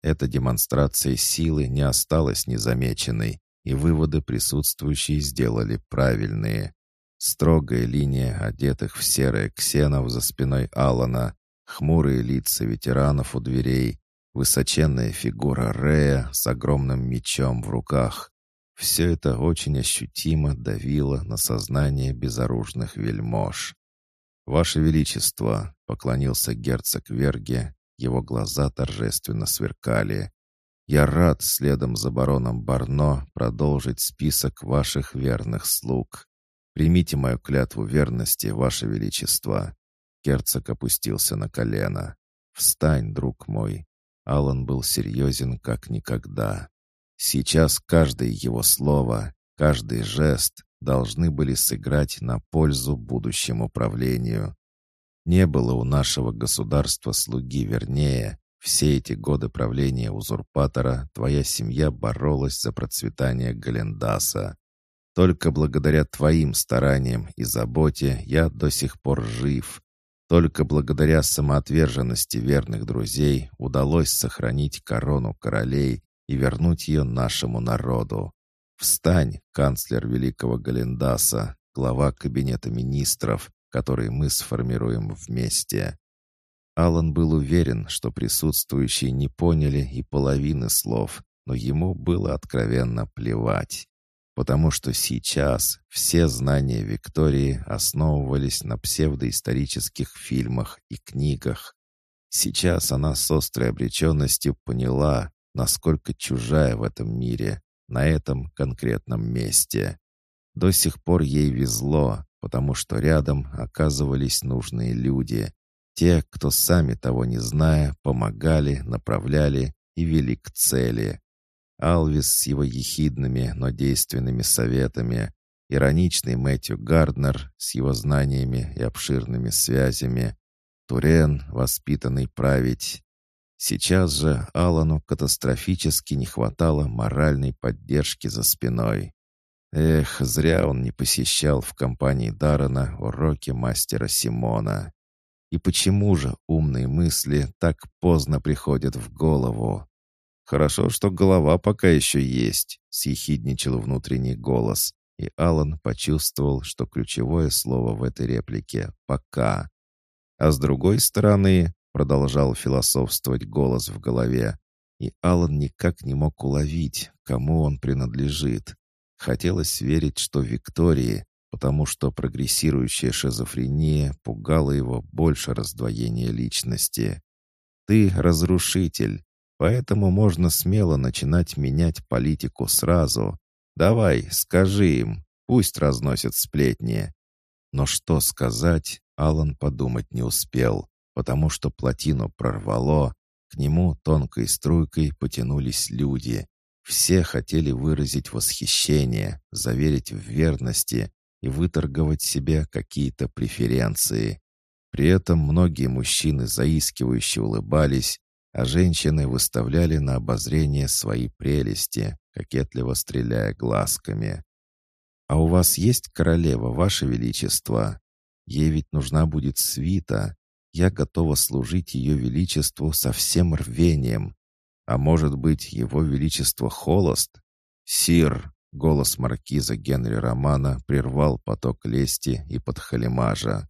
Эта демонстрация силы не осталась незамеченной, и выводы присутствующие сделали правильные. Строгая линия одетых в серое ксенов за спиной Алана, хмурые лица ветеранов у дверей, Высоченная фигура Рея с огромным мечом в руках. Все это очень ощутимо давило на сознание безоружных вельмож. «Ваше Величество!» — поклонился герцог Верге, его глаза торжественно сверкали. «Я рад следом за бароном Барно продолжить список ваших верных слуг. Примите мою клятву верности, Ваше Величество!» Герцог опустился на колено. «Встань, друг мой, Алан был серьезен как никогда. Сейчас каждое его слово, каждый жест должны были сыграть на пользу будущему правлению. Не было у нашего государства слуги вернее. Все эти годы правления узурпатора твоя семья боролась за процветание Галендаса. Только благодаря твоим стараниям и заботе я до сих пор жив, только благодаря самоотверженности верных друзей удалось сохранить корону королей и вернуть ее нашему народу. Встань, канцлер Великого Галендаса, глава Кабинета министров, который мы сформируем вместе. Алан был уверен, что присутствующие не поняли и половины слов, но ему было откровенно плевать потому что сейчас все знания Виктории основывались на псевдоисторических фильмах и книгах. Сейчас она с острой обреченностью поняла, насколько чужая в этом мире, на этом конкретном месте. До сих пор ей везло, потому что рядом оказывались нужные люди, те, кто сами того не зная, помогали, направляли и вели к цели. Алвис с его ехидными, но действенными советами, ироничный Мэтью Гарднер с его знаниями и обширными связями, Турен, воспитанный править. Сейчас же Алану катастрофически не хватало моральной поддержки за спиной. Эх, зря он не посещал в компании Даррена уроки мастера Симона. И почему же умные мысли так поздно приходят в голову? «Хорошо, что голова пока еще есть», — съехидничал внутренний голос, и Алан почувствовал, что ключевое слово в этой реплике — «пока». А с другой стороны, продолжал философствовать голос в голове, и Алан никак не мог уловить, кому он принадлежит. Хотелось верить, что Виктории, потому что прогрессирующая шизофрения пугала его больше раздвоения личности. «Ты разрушитель, Поэтому можно смело начинать менять политику сразу. Давай, скажи им, пусть разносят сплетни. Но что сказать, Алан подумать не успел, потому что плотину прорвало, к нему тонкой струйкой потянулись люди. Все хотели выразить восхищение, заверить в верности, и выторговать себе какие-то преференции. При этом многие мужчины заискивающе улыбались, а женщины выставляли на обозрение свои прелести, кокетливо стреляя глазками. «А у вас есть королева, ваше величество? Ей ведь нужна будет свита. Я готова служить ее величеству со всем рвением. А может быть, его величество холост? Сир!» Голос маркиза Генри Романа прервал поток лести и подхалимажа.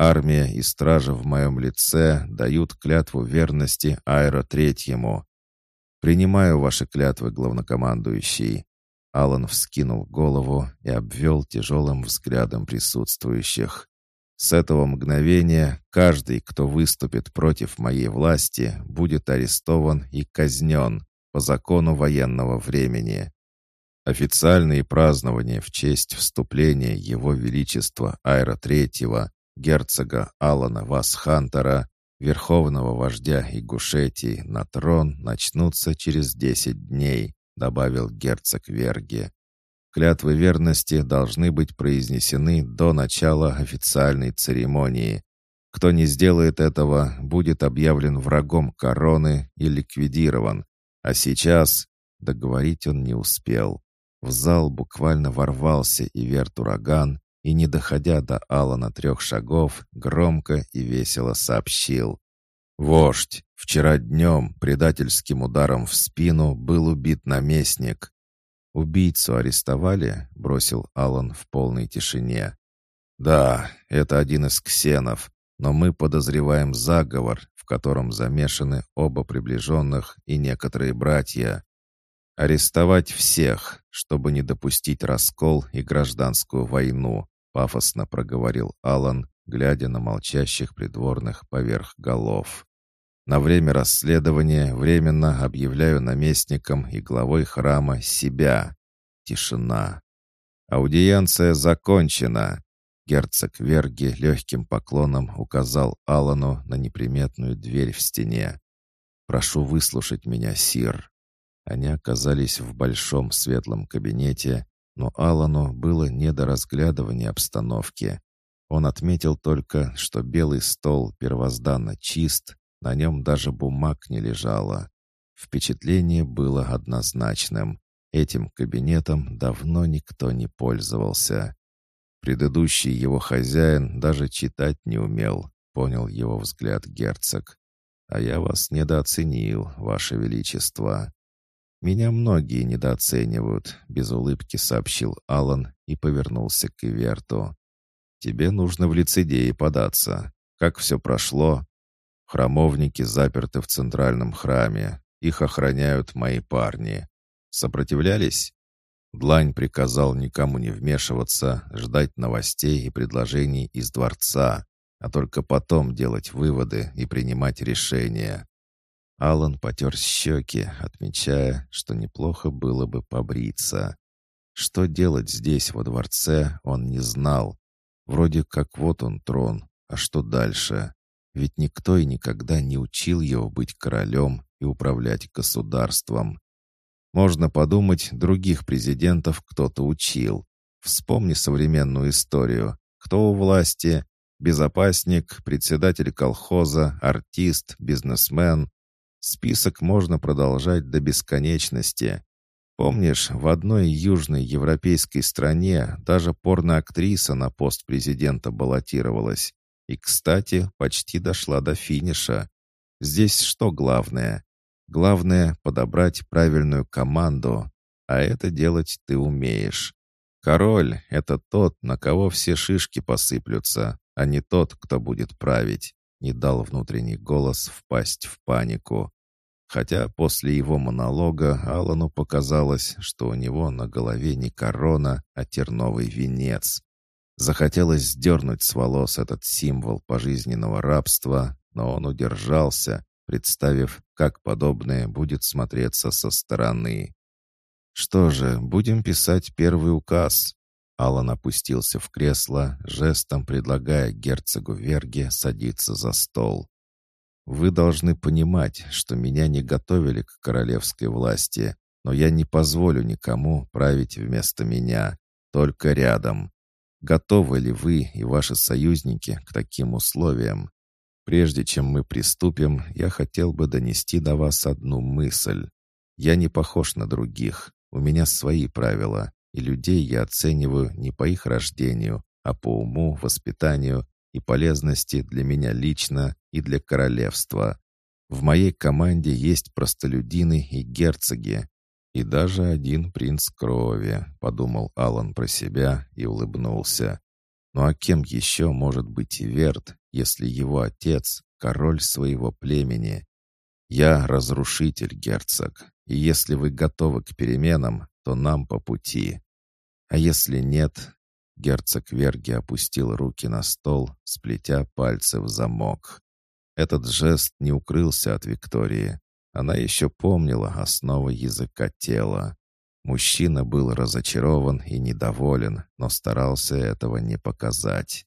«Армия и стража в моем лице дают клятву верности Айро Третьему. Принимаю ваши клятвы, главнокомандующий». Алан вскинул голову и обвел тяжелым взглядом присутствующих. «С этого мгновения каждый, кто выступит против моей власти, будет арестован и казнен по закону военного времени. Официальные празднования в честь вступления Его Величества Айра Третьего, герцога Алана Васхантера, верховного вождя Игушетии, на трон начнутся через десять дней, добавил герцог Верги. Клятвы верности должны быть произнесены до начала официальной церемонии. Кто не сделает этого, будет объявлен врагом короны и ликвидирован. А сейчас договорить он не успел. В зал буквально ворвался Иверт-ураган и, не доходя до Алана трех шагов, громко и весело сообщил. «Вождь, вчера днем предательским ударом в спину был убит наместник». «Убийцу арестовали?» — бросил Алан в полной тишине. «Да, это один из ксенов, но мы подозреваем заговор, в котором замешаны оба приближенных и некоторые братья. «Арестовать всех, чтобы не допустить раскол и гражданскую войну», пафосно проговорил Алан, глядя на молчащих придворных поверх голов. «На время расследования временно объявляю наместником и главой храма себя. Тишина. Аудиенция закончена». Герцог Верги легким поклоном указал Алану на неприметную дверь в стене. «Прошу выслушать меня, сир». Они оказались в большом светлом кабинете, но Алану было не до разглядывания обстановки. Он отметил только, что белый стол первозданно чист, на нем даже бумаг не лежало. Впечатление было однозначным. Этим кабинетом давно никто не пользовался. Предыдущий его хозяин даже читать не умел, понял его взгляд герцог. «А я вас недооценил, ваше величество». «Меня многие недооценивают», — без улыбки сообщил Алан и повернулся к Иверту. «Тебе нужно в лицедеи податься. Как все прошло?» «Храмовники заперты в центральном храме. Их охраняют мои парни. Сопротивлялись?» Длань приказал никому не вмешиваться, ждать новостей и предложений из дворца, а только потом делать выводы и принимать решения. Алан потер щеки, отмечая, что неплохо было бы побриться. Что делать здесь, во дворце, он не знал. Вроде как вот он трон, а что дальше? Ведь никто и никогда не учил его быть королем и управлять государством. Можно подумать, других президентов кто-то учил. Вспомни современную историю. Кто у власти? Безопасник, председатель колхоза, артист, бизнесмен. Список можно продолжать до бесконечности. Помнишь, в одной южной европейской стране даже порноактриса на пост президента баллотировалась. И, кстати, почти дошла до финиша. Здесь что главное? Главное — подобрать правильную команду, а это делать ты умеешь. Король — это тот, на кого все шишки посыплются, а не тот, кто будет править не дал внутренний голос впасть в панику. Хотя после его монолога Алану показалось, что у него на голове не корона, а терновый венец. Захотелось сдернуть с волос этот символ пожизненного рабства, но он удержался, представив, как подобное будет смотреться со стороны. «Что же, будем писать первый указ», Алан опустился в кресло, жестом предлагая герцогу Верге садиться за стол. «Вы должны понимать, что меня не готовили к королевской власти, но я не позволю никому править вместо меня, только рядом. Готовы ли вы и ваши союзники к таким условиям? Прежде чем мы приступим, я хотел бы донести до вас одну мысль. Я не похож на других. У меня свои правила, и людей я оцениваю не по их рождению, а по уму, воспитанию и полезности для меня лично и для королевства. В моей команде есть простолюдины и герцоги, и даже один принц крови, подумал Алан про себя и улыбнулся. Ну а кем еще может быть Иверт, если его отец — король своего племени? Я разрушитель, герцог, и если вы готовы к переменам, то нам по пути. А если нет, герцог Верги опустил руки на стол, сплетя пальцы в замок. Этот жест не укрылся от Виктории. Она еще помнила основы языка тела. Мужчина был разочарован и недоволен, но старался этого не показать.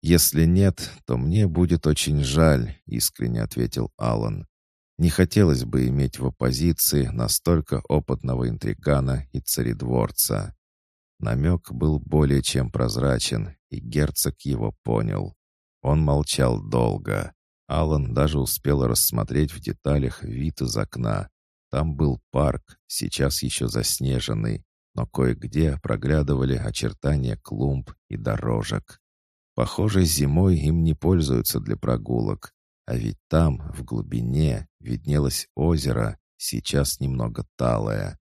«Если нет, то мне будет очень жаль», — искренне ответил Алан. «Не хотелось бы иметь в оппозиции настолько опытного интригана и царедворца». Намек был более чем прозрачен, и герцог его понял. Он молчал долго. Алан даже успел рассмотреть в деталях вид из окна. Там был парк, сейчас еще заснеженный, но кое-где проглядывали очертания клумб и дорожек. Похоже, зимой им не пользуются для прогулок, а ведь там, в глубине, виднелось озеро, сейчас немного талое.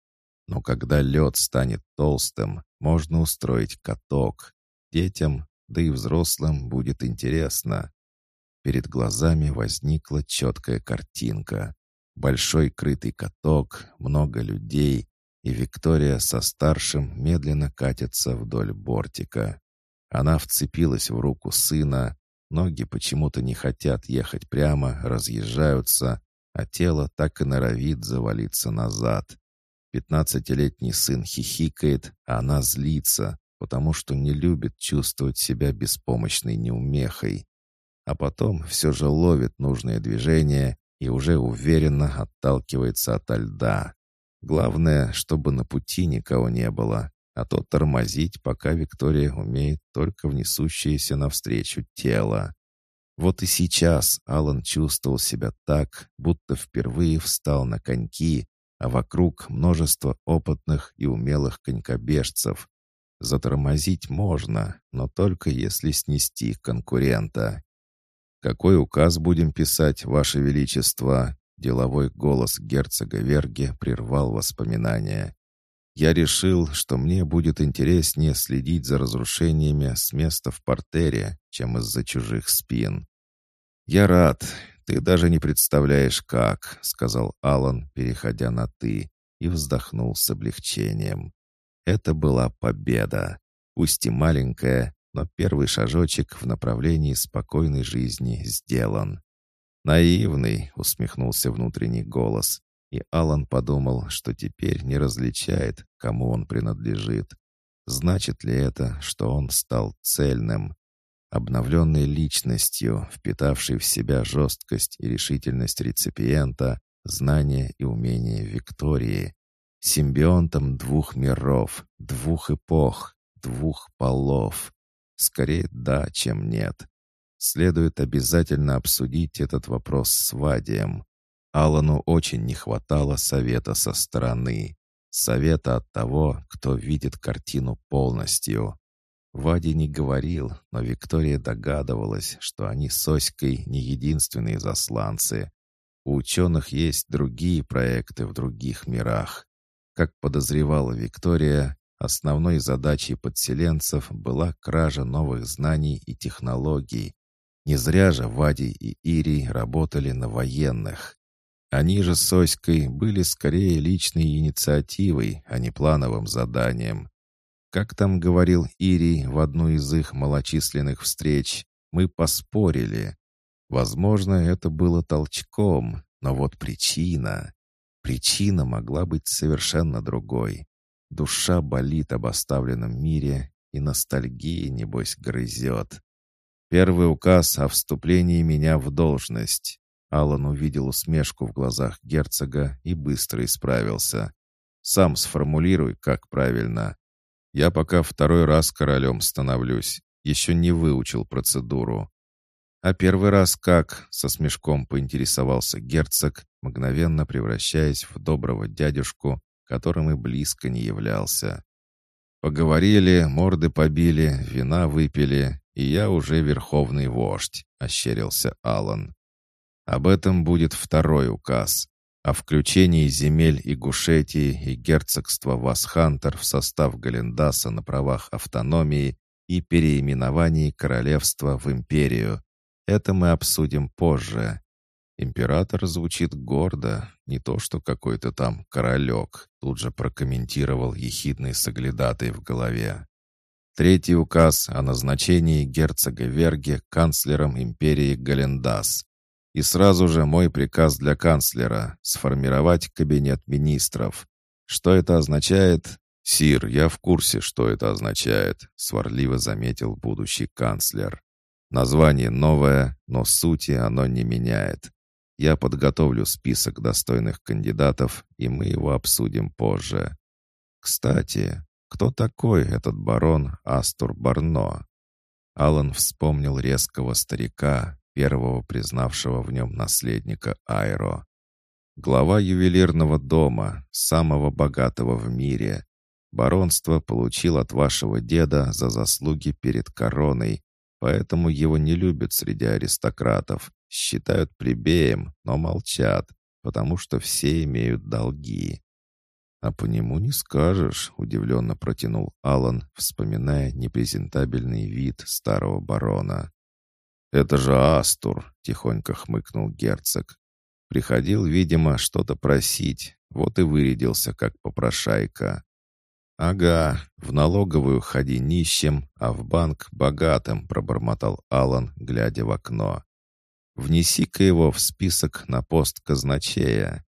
Но когда лед станет толстым, можно устроить каток. Детям, да и взрослым будет интересно. Перед глазами возникла четкая картинка. Большой крытый каток, много людей, и Виктория со старшим медленно катится вдоль бортика. Она вцепилась в руку сына, ноги почему-то не хотят ехать прямо, разъезжаются, а тело так и норовит завалиться назад. Пятнадцатилетний сын хихикает, а она злится, потому что не любит чувствовать себя беспомощной неумехой а потом все же ловит нужное движение и уже уверенно отталкивается от льда. Главное, чтобы на пути никого не было, а то тормозить, пока Виктория умеет только в несущееся навстречу тело. Вот и сейчас Алан чувствовал себя так, будто впервые встал на коньки, а вокруг множество опытных и умелых конькобежцев. Затормозить можно, но только если снести конкурента. «Какой указ будем писать, Ваше Величество?» Деловой голос герцога Верги прервал воспоминания. «Я решил, что мне будет интереснее следить за разрушениями с места в портере, чем из-за чужих спин». «Я рад. Ты даже не представляешь, как», — сказал Алан, переходя на «ты», и вздохнул с облегчением. Это была победа. Пусть и маленькая, но первый шажочек в направлении спокойной жизни сделан. «Наивный», — усмехнулся внутренний голос, и Алан подумал, что теперь не различает, кому он принадлежит. Значит ли это, что он стал цельным, обновленной личностью, впитавшей в себя жесткость и решительность реципиента, знания и умения Виктории, симбионтом двух миров, двух эпох, двух полов? Скорее да, чем нет. Следует обязательно обсудить этот вопрос с Вадием. Алану очень не хватало совета со стороны. Совета от того, кто видит картину полностью. Вади не говорил, но Виктория догадывалась, что они с Оськой не единственные засланцы. У ученых есть другие проекты в других мирах. Как подозревала Виктория, Основной задачей подселенцев была кража новых знаний и технологий. Не зря же Вади и Ирий работали на военных. Они же с Оськой были скорее личной инициативой, а не плановым заданием. Как там говорил Ирий в одну из их малочисленных встреч, мы поспорили. Возможно, это было толчком, но вот причина... Причина могла быть совершенно другой. Душа болит об оставленном мире, и ностальгия, небось, грызет. Первый указ о вступлении меня в должность. Алан увидел усмешку в глазах герцога и быстро исправился. «Сам сформулируй, как правильно». Я пока второй раз королем становлюсь. Еще не выучил процедуру. А первый раз как? Со смешком поинтересовался герцог, мгновенно превращаясь в доброго дядюшку, которым и близко не являлся. Поговорили, морды побили, вина выпили, и я уже верховный вождь, ощерился Алан. Об этом будет второй указ о включении земель Игушетии и герцогства Васхантер в состав Галендаса на правах автономии и переименовании королевства в империю. Это мы обсудим позже. Император звучит гордо, не то что какой-то там королек, тут же прокомментировал ехидный соглядатый в голове. Третий указ о назначении герцога Верги канцлером империи Галендас. И сразу же мой приказ для канцлера — сформировать кабинет министров. Что это означает? «Сир, я в курсе, что это означает», — сварливо заметил будущий канцлер. «Название новое, но сути оно не меняет. Я подготовлю список достойных кандидатов, и мы его обсудим позже. Кстати, кто такой этот барон Астур Барно?» Алан вспомнил резкого старика, первого признавшего в нем наследника Айро. Глава ювелирного дома, самого богатого в мире. Баронство получил от вашего деда за заслуги перед короной, поэтому его не любят среди аристократов, считают плебеем, но молчат, потому что все имеют долги. «А по нему не скажешь», — удивленно протянул Алан, вспоминая непрезентабельный вид старого барона. «Это же Астур!» — тихонько хмыкнул герцог. Приходил, видимо, что-то просить, вот и вырядился, как попрошайка. «Ага, в налоговую ходи нищим, а в банк богатым», — пробормотал Алан, глядя в окно. «Внеси-ка его в список на пост казначея.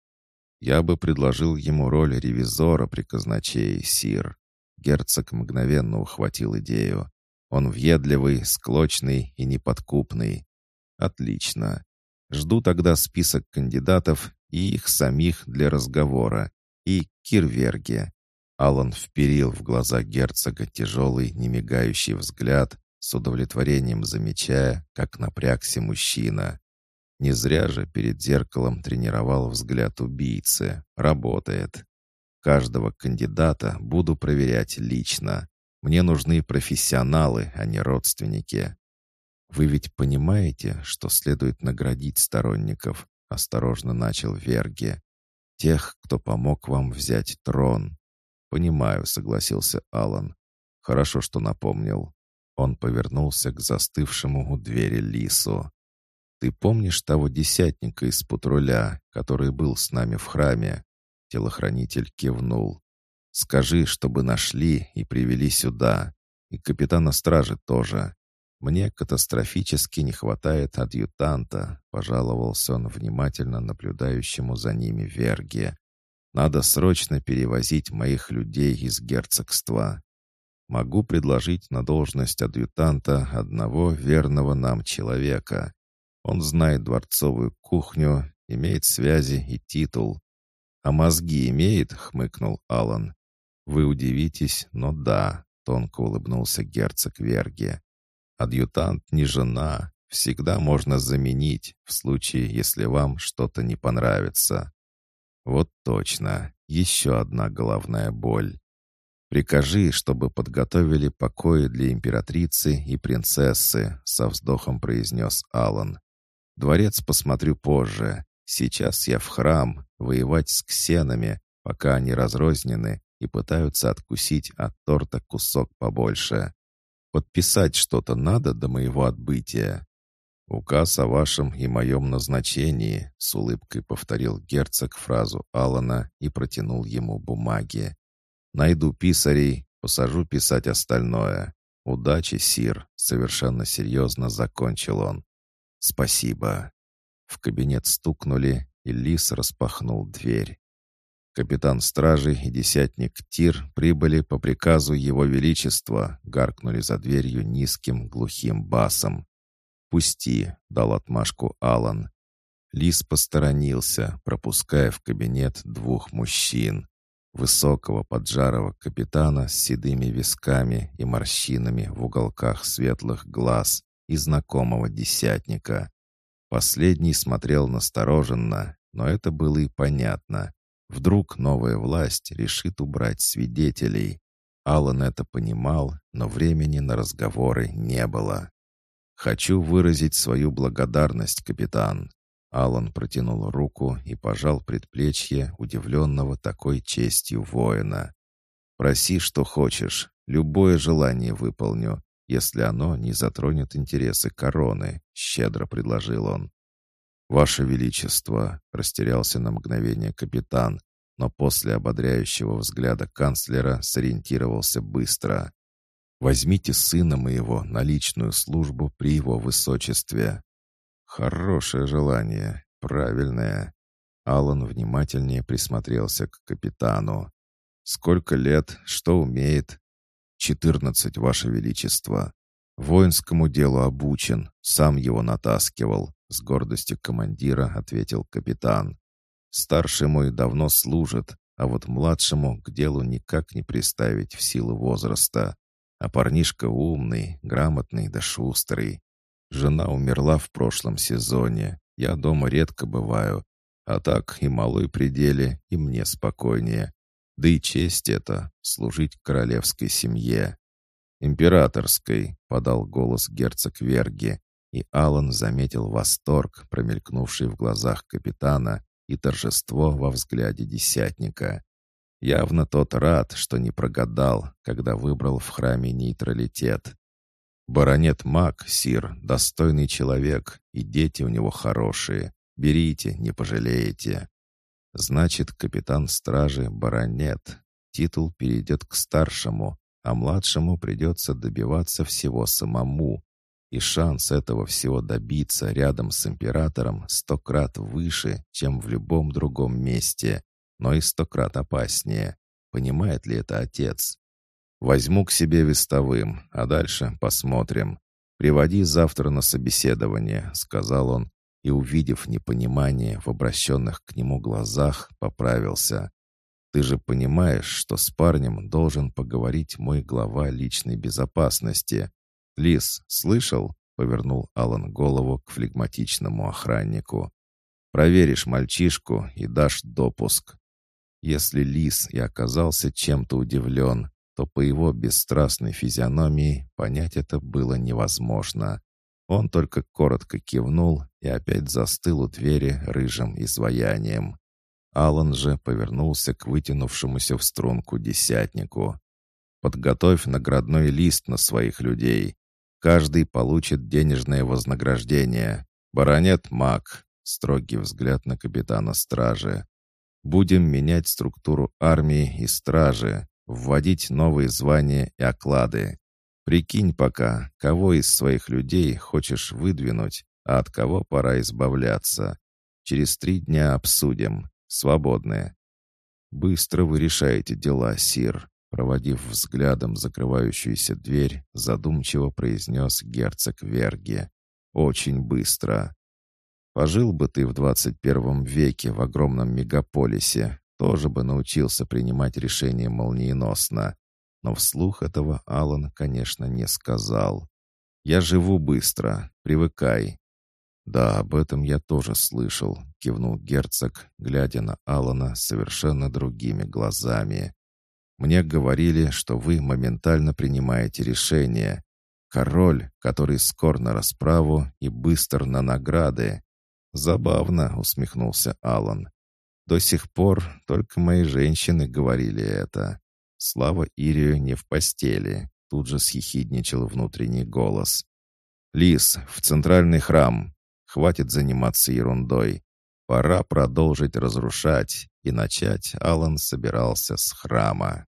Я бы предложил ему роль ревизора при казначее, Сир». Герцог мгновенно ухватил идею. Он въедливый, склочный и неподкупный. Отлично. Жду тогда список кандидатов и их самих для разговора. И Кирверге. Алан вперил в глаза герцога тяжелый, немигающий взгляд, с удовлетворением замечая, как напрягся мужчина. Не зря же перед зеркалом тренировал взгляд убийцы. Работает. Каждого кандидата буду проверять лично. Мне нужны профессионалы, а не родственники. Вы ведь понимаете, что следует наградить сторонников, осторожно начал Верги. Тех, кто помог вам взять трон. Понимаю, согласился Алан. Хорошо, что напомнил. Он повернулся к застывшему у двери Лису. «Ты помнишь того десятника из патруля, который был с нами в храме?» Телохранитель кивнул. Скажи, чтобы нашли и привели сюда. И капитана стражи тоже. Мне катастрофически не хватает адъютанта», — пожаловался он внимательно наблюдающему за ними Верге. «Надо срочно перевозить моих людей из герцогства. Могу предложить на должность адъютанта одного верного нам человека. Он знает дворцовую кухню, имеет связи и титул. «А мозги имеет?» — хмыкнул Алан. «Вы удивитесь, но да», — тонко улыбнулся герцог Верги. «Адъютант не жена, всегда можно заменить, в случае, если вам что-то не понравится». «Вот точно, еще одна головная боль. Прикажи, чтобы подготовили покои для императрицы и принцессы», — со вздохом произнес Алан. «Дворец посмотрю позже. Сейчас я в храм, воевать с ксенами, пока они разрознены, и пытаются откусить от торта кусок побольше. Подписать что-то надо до моего отбытия. «Указ о вашем и моем назначении», — с улыбкой повторил герцог фразу Алана и протянул ему бумаги. «Найду писарей, посажу писать остальное. Удачи, Сир», — совершенно серьезно закончил он. «Спасибо». В кабинет стукнули, и Лис распахнул дверь. Капитан стражи и десятник Тир прибыли по приказу Его Величества, гаркнули за дверью низким глухим басом. «Пусти», — дал отмашку Алан. Лис посторонился, пропуская в кабинет двух мужчин. высокого поджарого капитана с седыми висками и морщинами в уголках светлых глаз и знакомого десятника. Последний смотрел настороженно, но это было и понятно. Вдруг новая власть решит убрать свидетелей. Аллан это понимал, но времени на разговоры не было. «Хочу выразить свою благодарность, капитан». Алан протянул руку и пожал предплечье удивленного такой честью воина. «Проси, что хочешь, любое желание выполню, если оно не затронет интересы короны», — щедро предложил он. «Ваше Величество», — растерялся на мгновение капитан, но после ободряющего взгляда канцлера сориентировался быстро. «Возьмите сына моего на личную службу при его высочестве». «Хорошее желание, правильное». Алан внимательнее присмотрелся к капитану. «Сколько лет? Что умеет?» «Четырнадцать, Ваше Величество. Воинскому делу обучен, сам его натаскивал», — с гордостью командира ответил капитан. «Старший мой давно служит, а вот младшему к делу никак не приставить в силу возраста. А парнишка умный, грамотный да шустрый. Жена умерла в прошлом сезоне. Я дома редко бываю. А так и малой пределе, и мне спокойнее. Да и честь это — служить королевской семье. «Императорской», — подал голос герцог Верги, и Алан заметил восторг, промелькнувший в глазах капитана, и торжество во взгляде десятника. Явно тот рад, что не прогадал, когда выбрал в храме нейтралитет. «Баронет Мак, Сир, достойный человек, и дети у него хорошие. Берите, не пожалеете». Значит, капитан стражи — баронет. Титул перейдет к старшему, а младшему придется добиваться всего самому. И шанс этого всего добиться рядом с императором сто крат выше, чем в любом другом месте, но и сто крат опаснее. Понимает ли это отец? Возьму к себе вестовым, а дальше посмотрим. Приводи завтра на собеседование, сказал он, и, увидев непонимание в обращенных к нему глазах, поправился. Ты же понимаешь, что с парнем должен поговорить мой глава личной безопасности. Лис, слышал? Повернул Алан голову к флегматичному охраннику. Проверишь мальчишку и дашь допуск. Если Лис и оказался чем-то удивлен, то по его бесстрастной физиономии понять это было невозможно. Он только коротко кивнул и опять застыл у двери рыжим изваянием. Алан же повернулся к вытянувшемуся в струнку десятнику. «Подготовь наградной лист на своих людей. Каждый получит денежное вознаграждение. Баронет Мак», — строгий взгляд на капитана стражи. «Будем менять структуру армии и стражи, вводить новые звания и оклады. Прикинь пока, кого из своих людей хочешь выдвинуть, а от кого пора избавляться. Через три дня обсудим. Свободны. Быстро вы решаете дела, Сир. Проводив взглядом закрывающуюся дверь, задумчиво произнес герцог Верги. «Очень быстро. Пожил бы ты в двадцать первом веке в огромном мегаполисе, тоже бы научился принимать решения молниеносно. Но вслух этого Алан, конечно, не сказал. «Я живу быстро. Привыкай. «Да, об этом я тоже слышал», — кивнул герцог, глядя на Алана совершенно другими глазами. «Мне говорили, что вы моментально принимаете решение. Король, который скор на расправу и быстр на награды». «Забавно», — усмехнулся Алан. «До сих пор только мои женщины говорили это. Слава Ирию не в постели», — тут же съехидничал внутренний голос. «Лис, в центральный храм!» Хватит заниматься ерундой. Пора продолжить разрушать, и начать Алан собирался с храма.